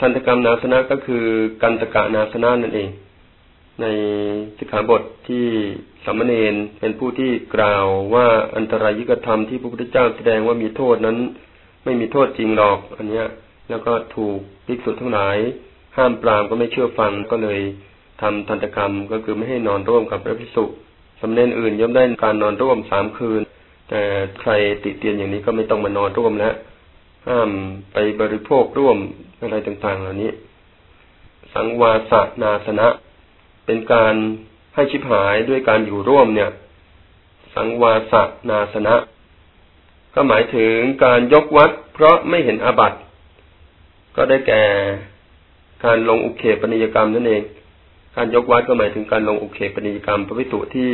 ทันตกรรมนาสนะก็คือกันตกะนาสนะนั่นเอง ในสิกขาบทที่สามเณรเป็นผู้ที่กล่าวว่าอันตรายิกธรรมที่พระพุทธเจ้าแสดงว่ามีโทษนั้น ไม่มีโทษจริงหรอกอันเนี้ย แล้วก็ถูกภิกษุทั้งหลาย ห้ามปรามก็ไม่เชื่อฟังก็เลย ทำทันตกรรมก็คือไม่ให้นอนร่วมกับพระภิกษุสำเนนอื่นย่อมได้การนอนร่วมสามคืน แต่ใครติเตียนอย่างนี้ก็ไม่ต้องมานอนร่วมแล้วห้ามไปบริโภคร่วมอะไรต่างๆ เหล่านี้ สังวาสนาสนะ เป็นการให้ชิบหายด้วยการอยู่ร่วมเนี่ย สังวาสนาสนะ ก็หมายถึงการยกวัด เพราะไม่เห็นอาบัติ ก็ได้แก่การลงอุเคปนิยกรรมนั่นเอง การยกวัดก็หมายถึงการลงอุเคปนิกรรมพระวิสุที่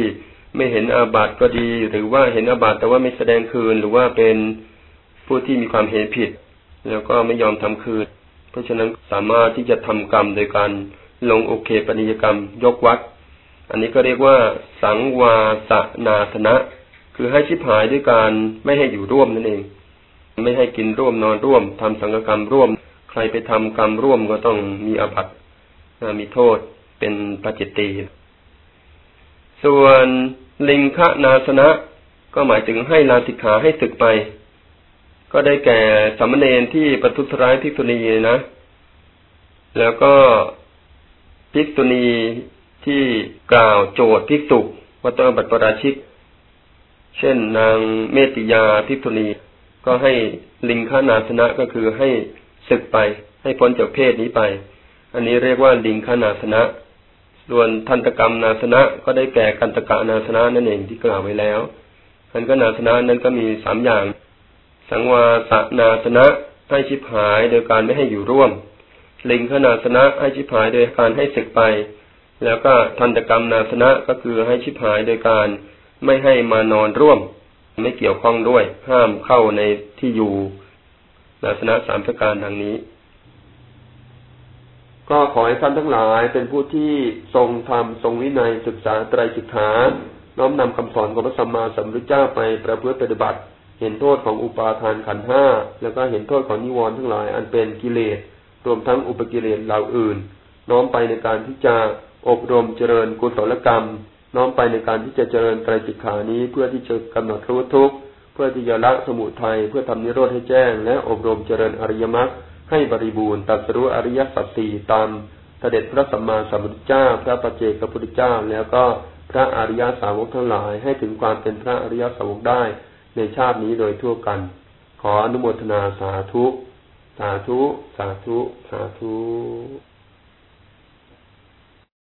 ไม่เห็นอาบัติก็ดี หรือว่าเห็นอาบัติแต่ว่าไม่แสดงคืนหรือว่าเป็นผู้ที่มีความเห็นผิด แล้วก็ไม่ยอมทำคืน เพราะฉะนั้นสามารถที่จะทำกรรมโดยการลงโอเคปนิยกรรม ยกวัด อันนี้ก็เรียกว่า สังวาสนาสนะ คือให้ชิบหายด้วยการไม่ให้อยู่ร่วมนั่นเอง ไม่ให้กินร่วมนอนร่วมทำสังฆกรรมร่วม ใครไปทำกรรมร่วมก็ต้องมีอาบัติมีโทษ เป็นปจิตีส่วนลิงคะนาสนะก็หมายถึงให้ลาสิกขาให้ศึกไป ก็ได้แก่สามเณรที่ประทุษร้ายภิกษุณีนะ แล้วก็ภิกษุณีที่กล่าวโจทย์ภิกษุวัตบัตรปราชิก เช่นนางเมติยาภิกษุณี ก็ให้ลิงคานาสนะก็คือให้ศึกไป ให้พ้นจากเพศนี้ไป อันนี้เรียกว่าลิงคานาสนะ ส่วนทันตกรรมนาสนะก็ได้แก่กันตกะนาสนะนั่นเองที่กล่าวไว้แล้วทันก็นาสนะนั้นก็มีสามอย่าง สังวาสนาสนะให้ชิบหายโดยการไม่ให้อยู่ร่วม ลิงขนาสนะให้ชิบหายโดยการให้ศึกไป แล้วก็ทันตกรรมนาสนะก็คือให้ชิบหายโดยการไม่ให้มานอนร่วม ไม่เกี่ยวข้องด้วย ห้ามเข้าในที่อยู่ นาสนะสามประการดังนี้ ก็ขอให้ท่านทั้งหลายเป็นผู้ที่ทรงธรรมทรงวินัยศึกษาไตรสิกขา น้อมนำคำสอนของพระสัมมาสัมพุทธเจ้าไปประพฤติปฏิบัติ เห็นโทษของอุปาทานขันห้าแล้วก็เห็นโทษของนิวรณ์ทั้งหลายอันเป็นกิเลสรวมทั้งอุปกิเลสเหล่าอื่น น้อมไปในการที่จะอบรมเจริญกุศลกรรม น้อมไปในการที่จะเจริญไตรสิกขานี้เพื่อที่จะกำหนดรู้ทุกข์เพื่อที่จะละสมุทัยเพื่อทำนิโรธให้แจ้ง และอบรมเจริญอริยมรรค ให้บริบูรณ์ตัดสรู้อริยสัจสี่ตามเสด็จพระสัมมาสัมพุทธเจ้า พระปัจเจกพุทธเจ้า แล้วก็พระอริยสาวกทั้งหลาย ให้ถึงความเป็นพระอริยสาวกได้ในชาตินี้โดยทั่วกัน ขออนุโมทนาสาธุ สาธุ สาธุ สาธุ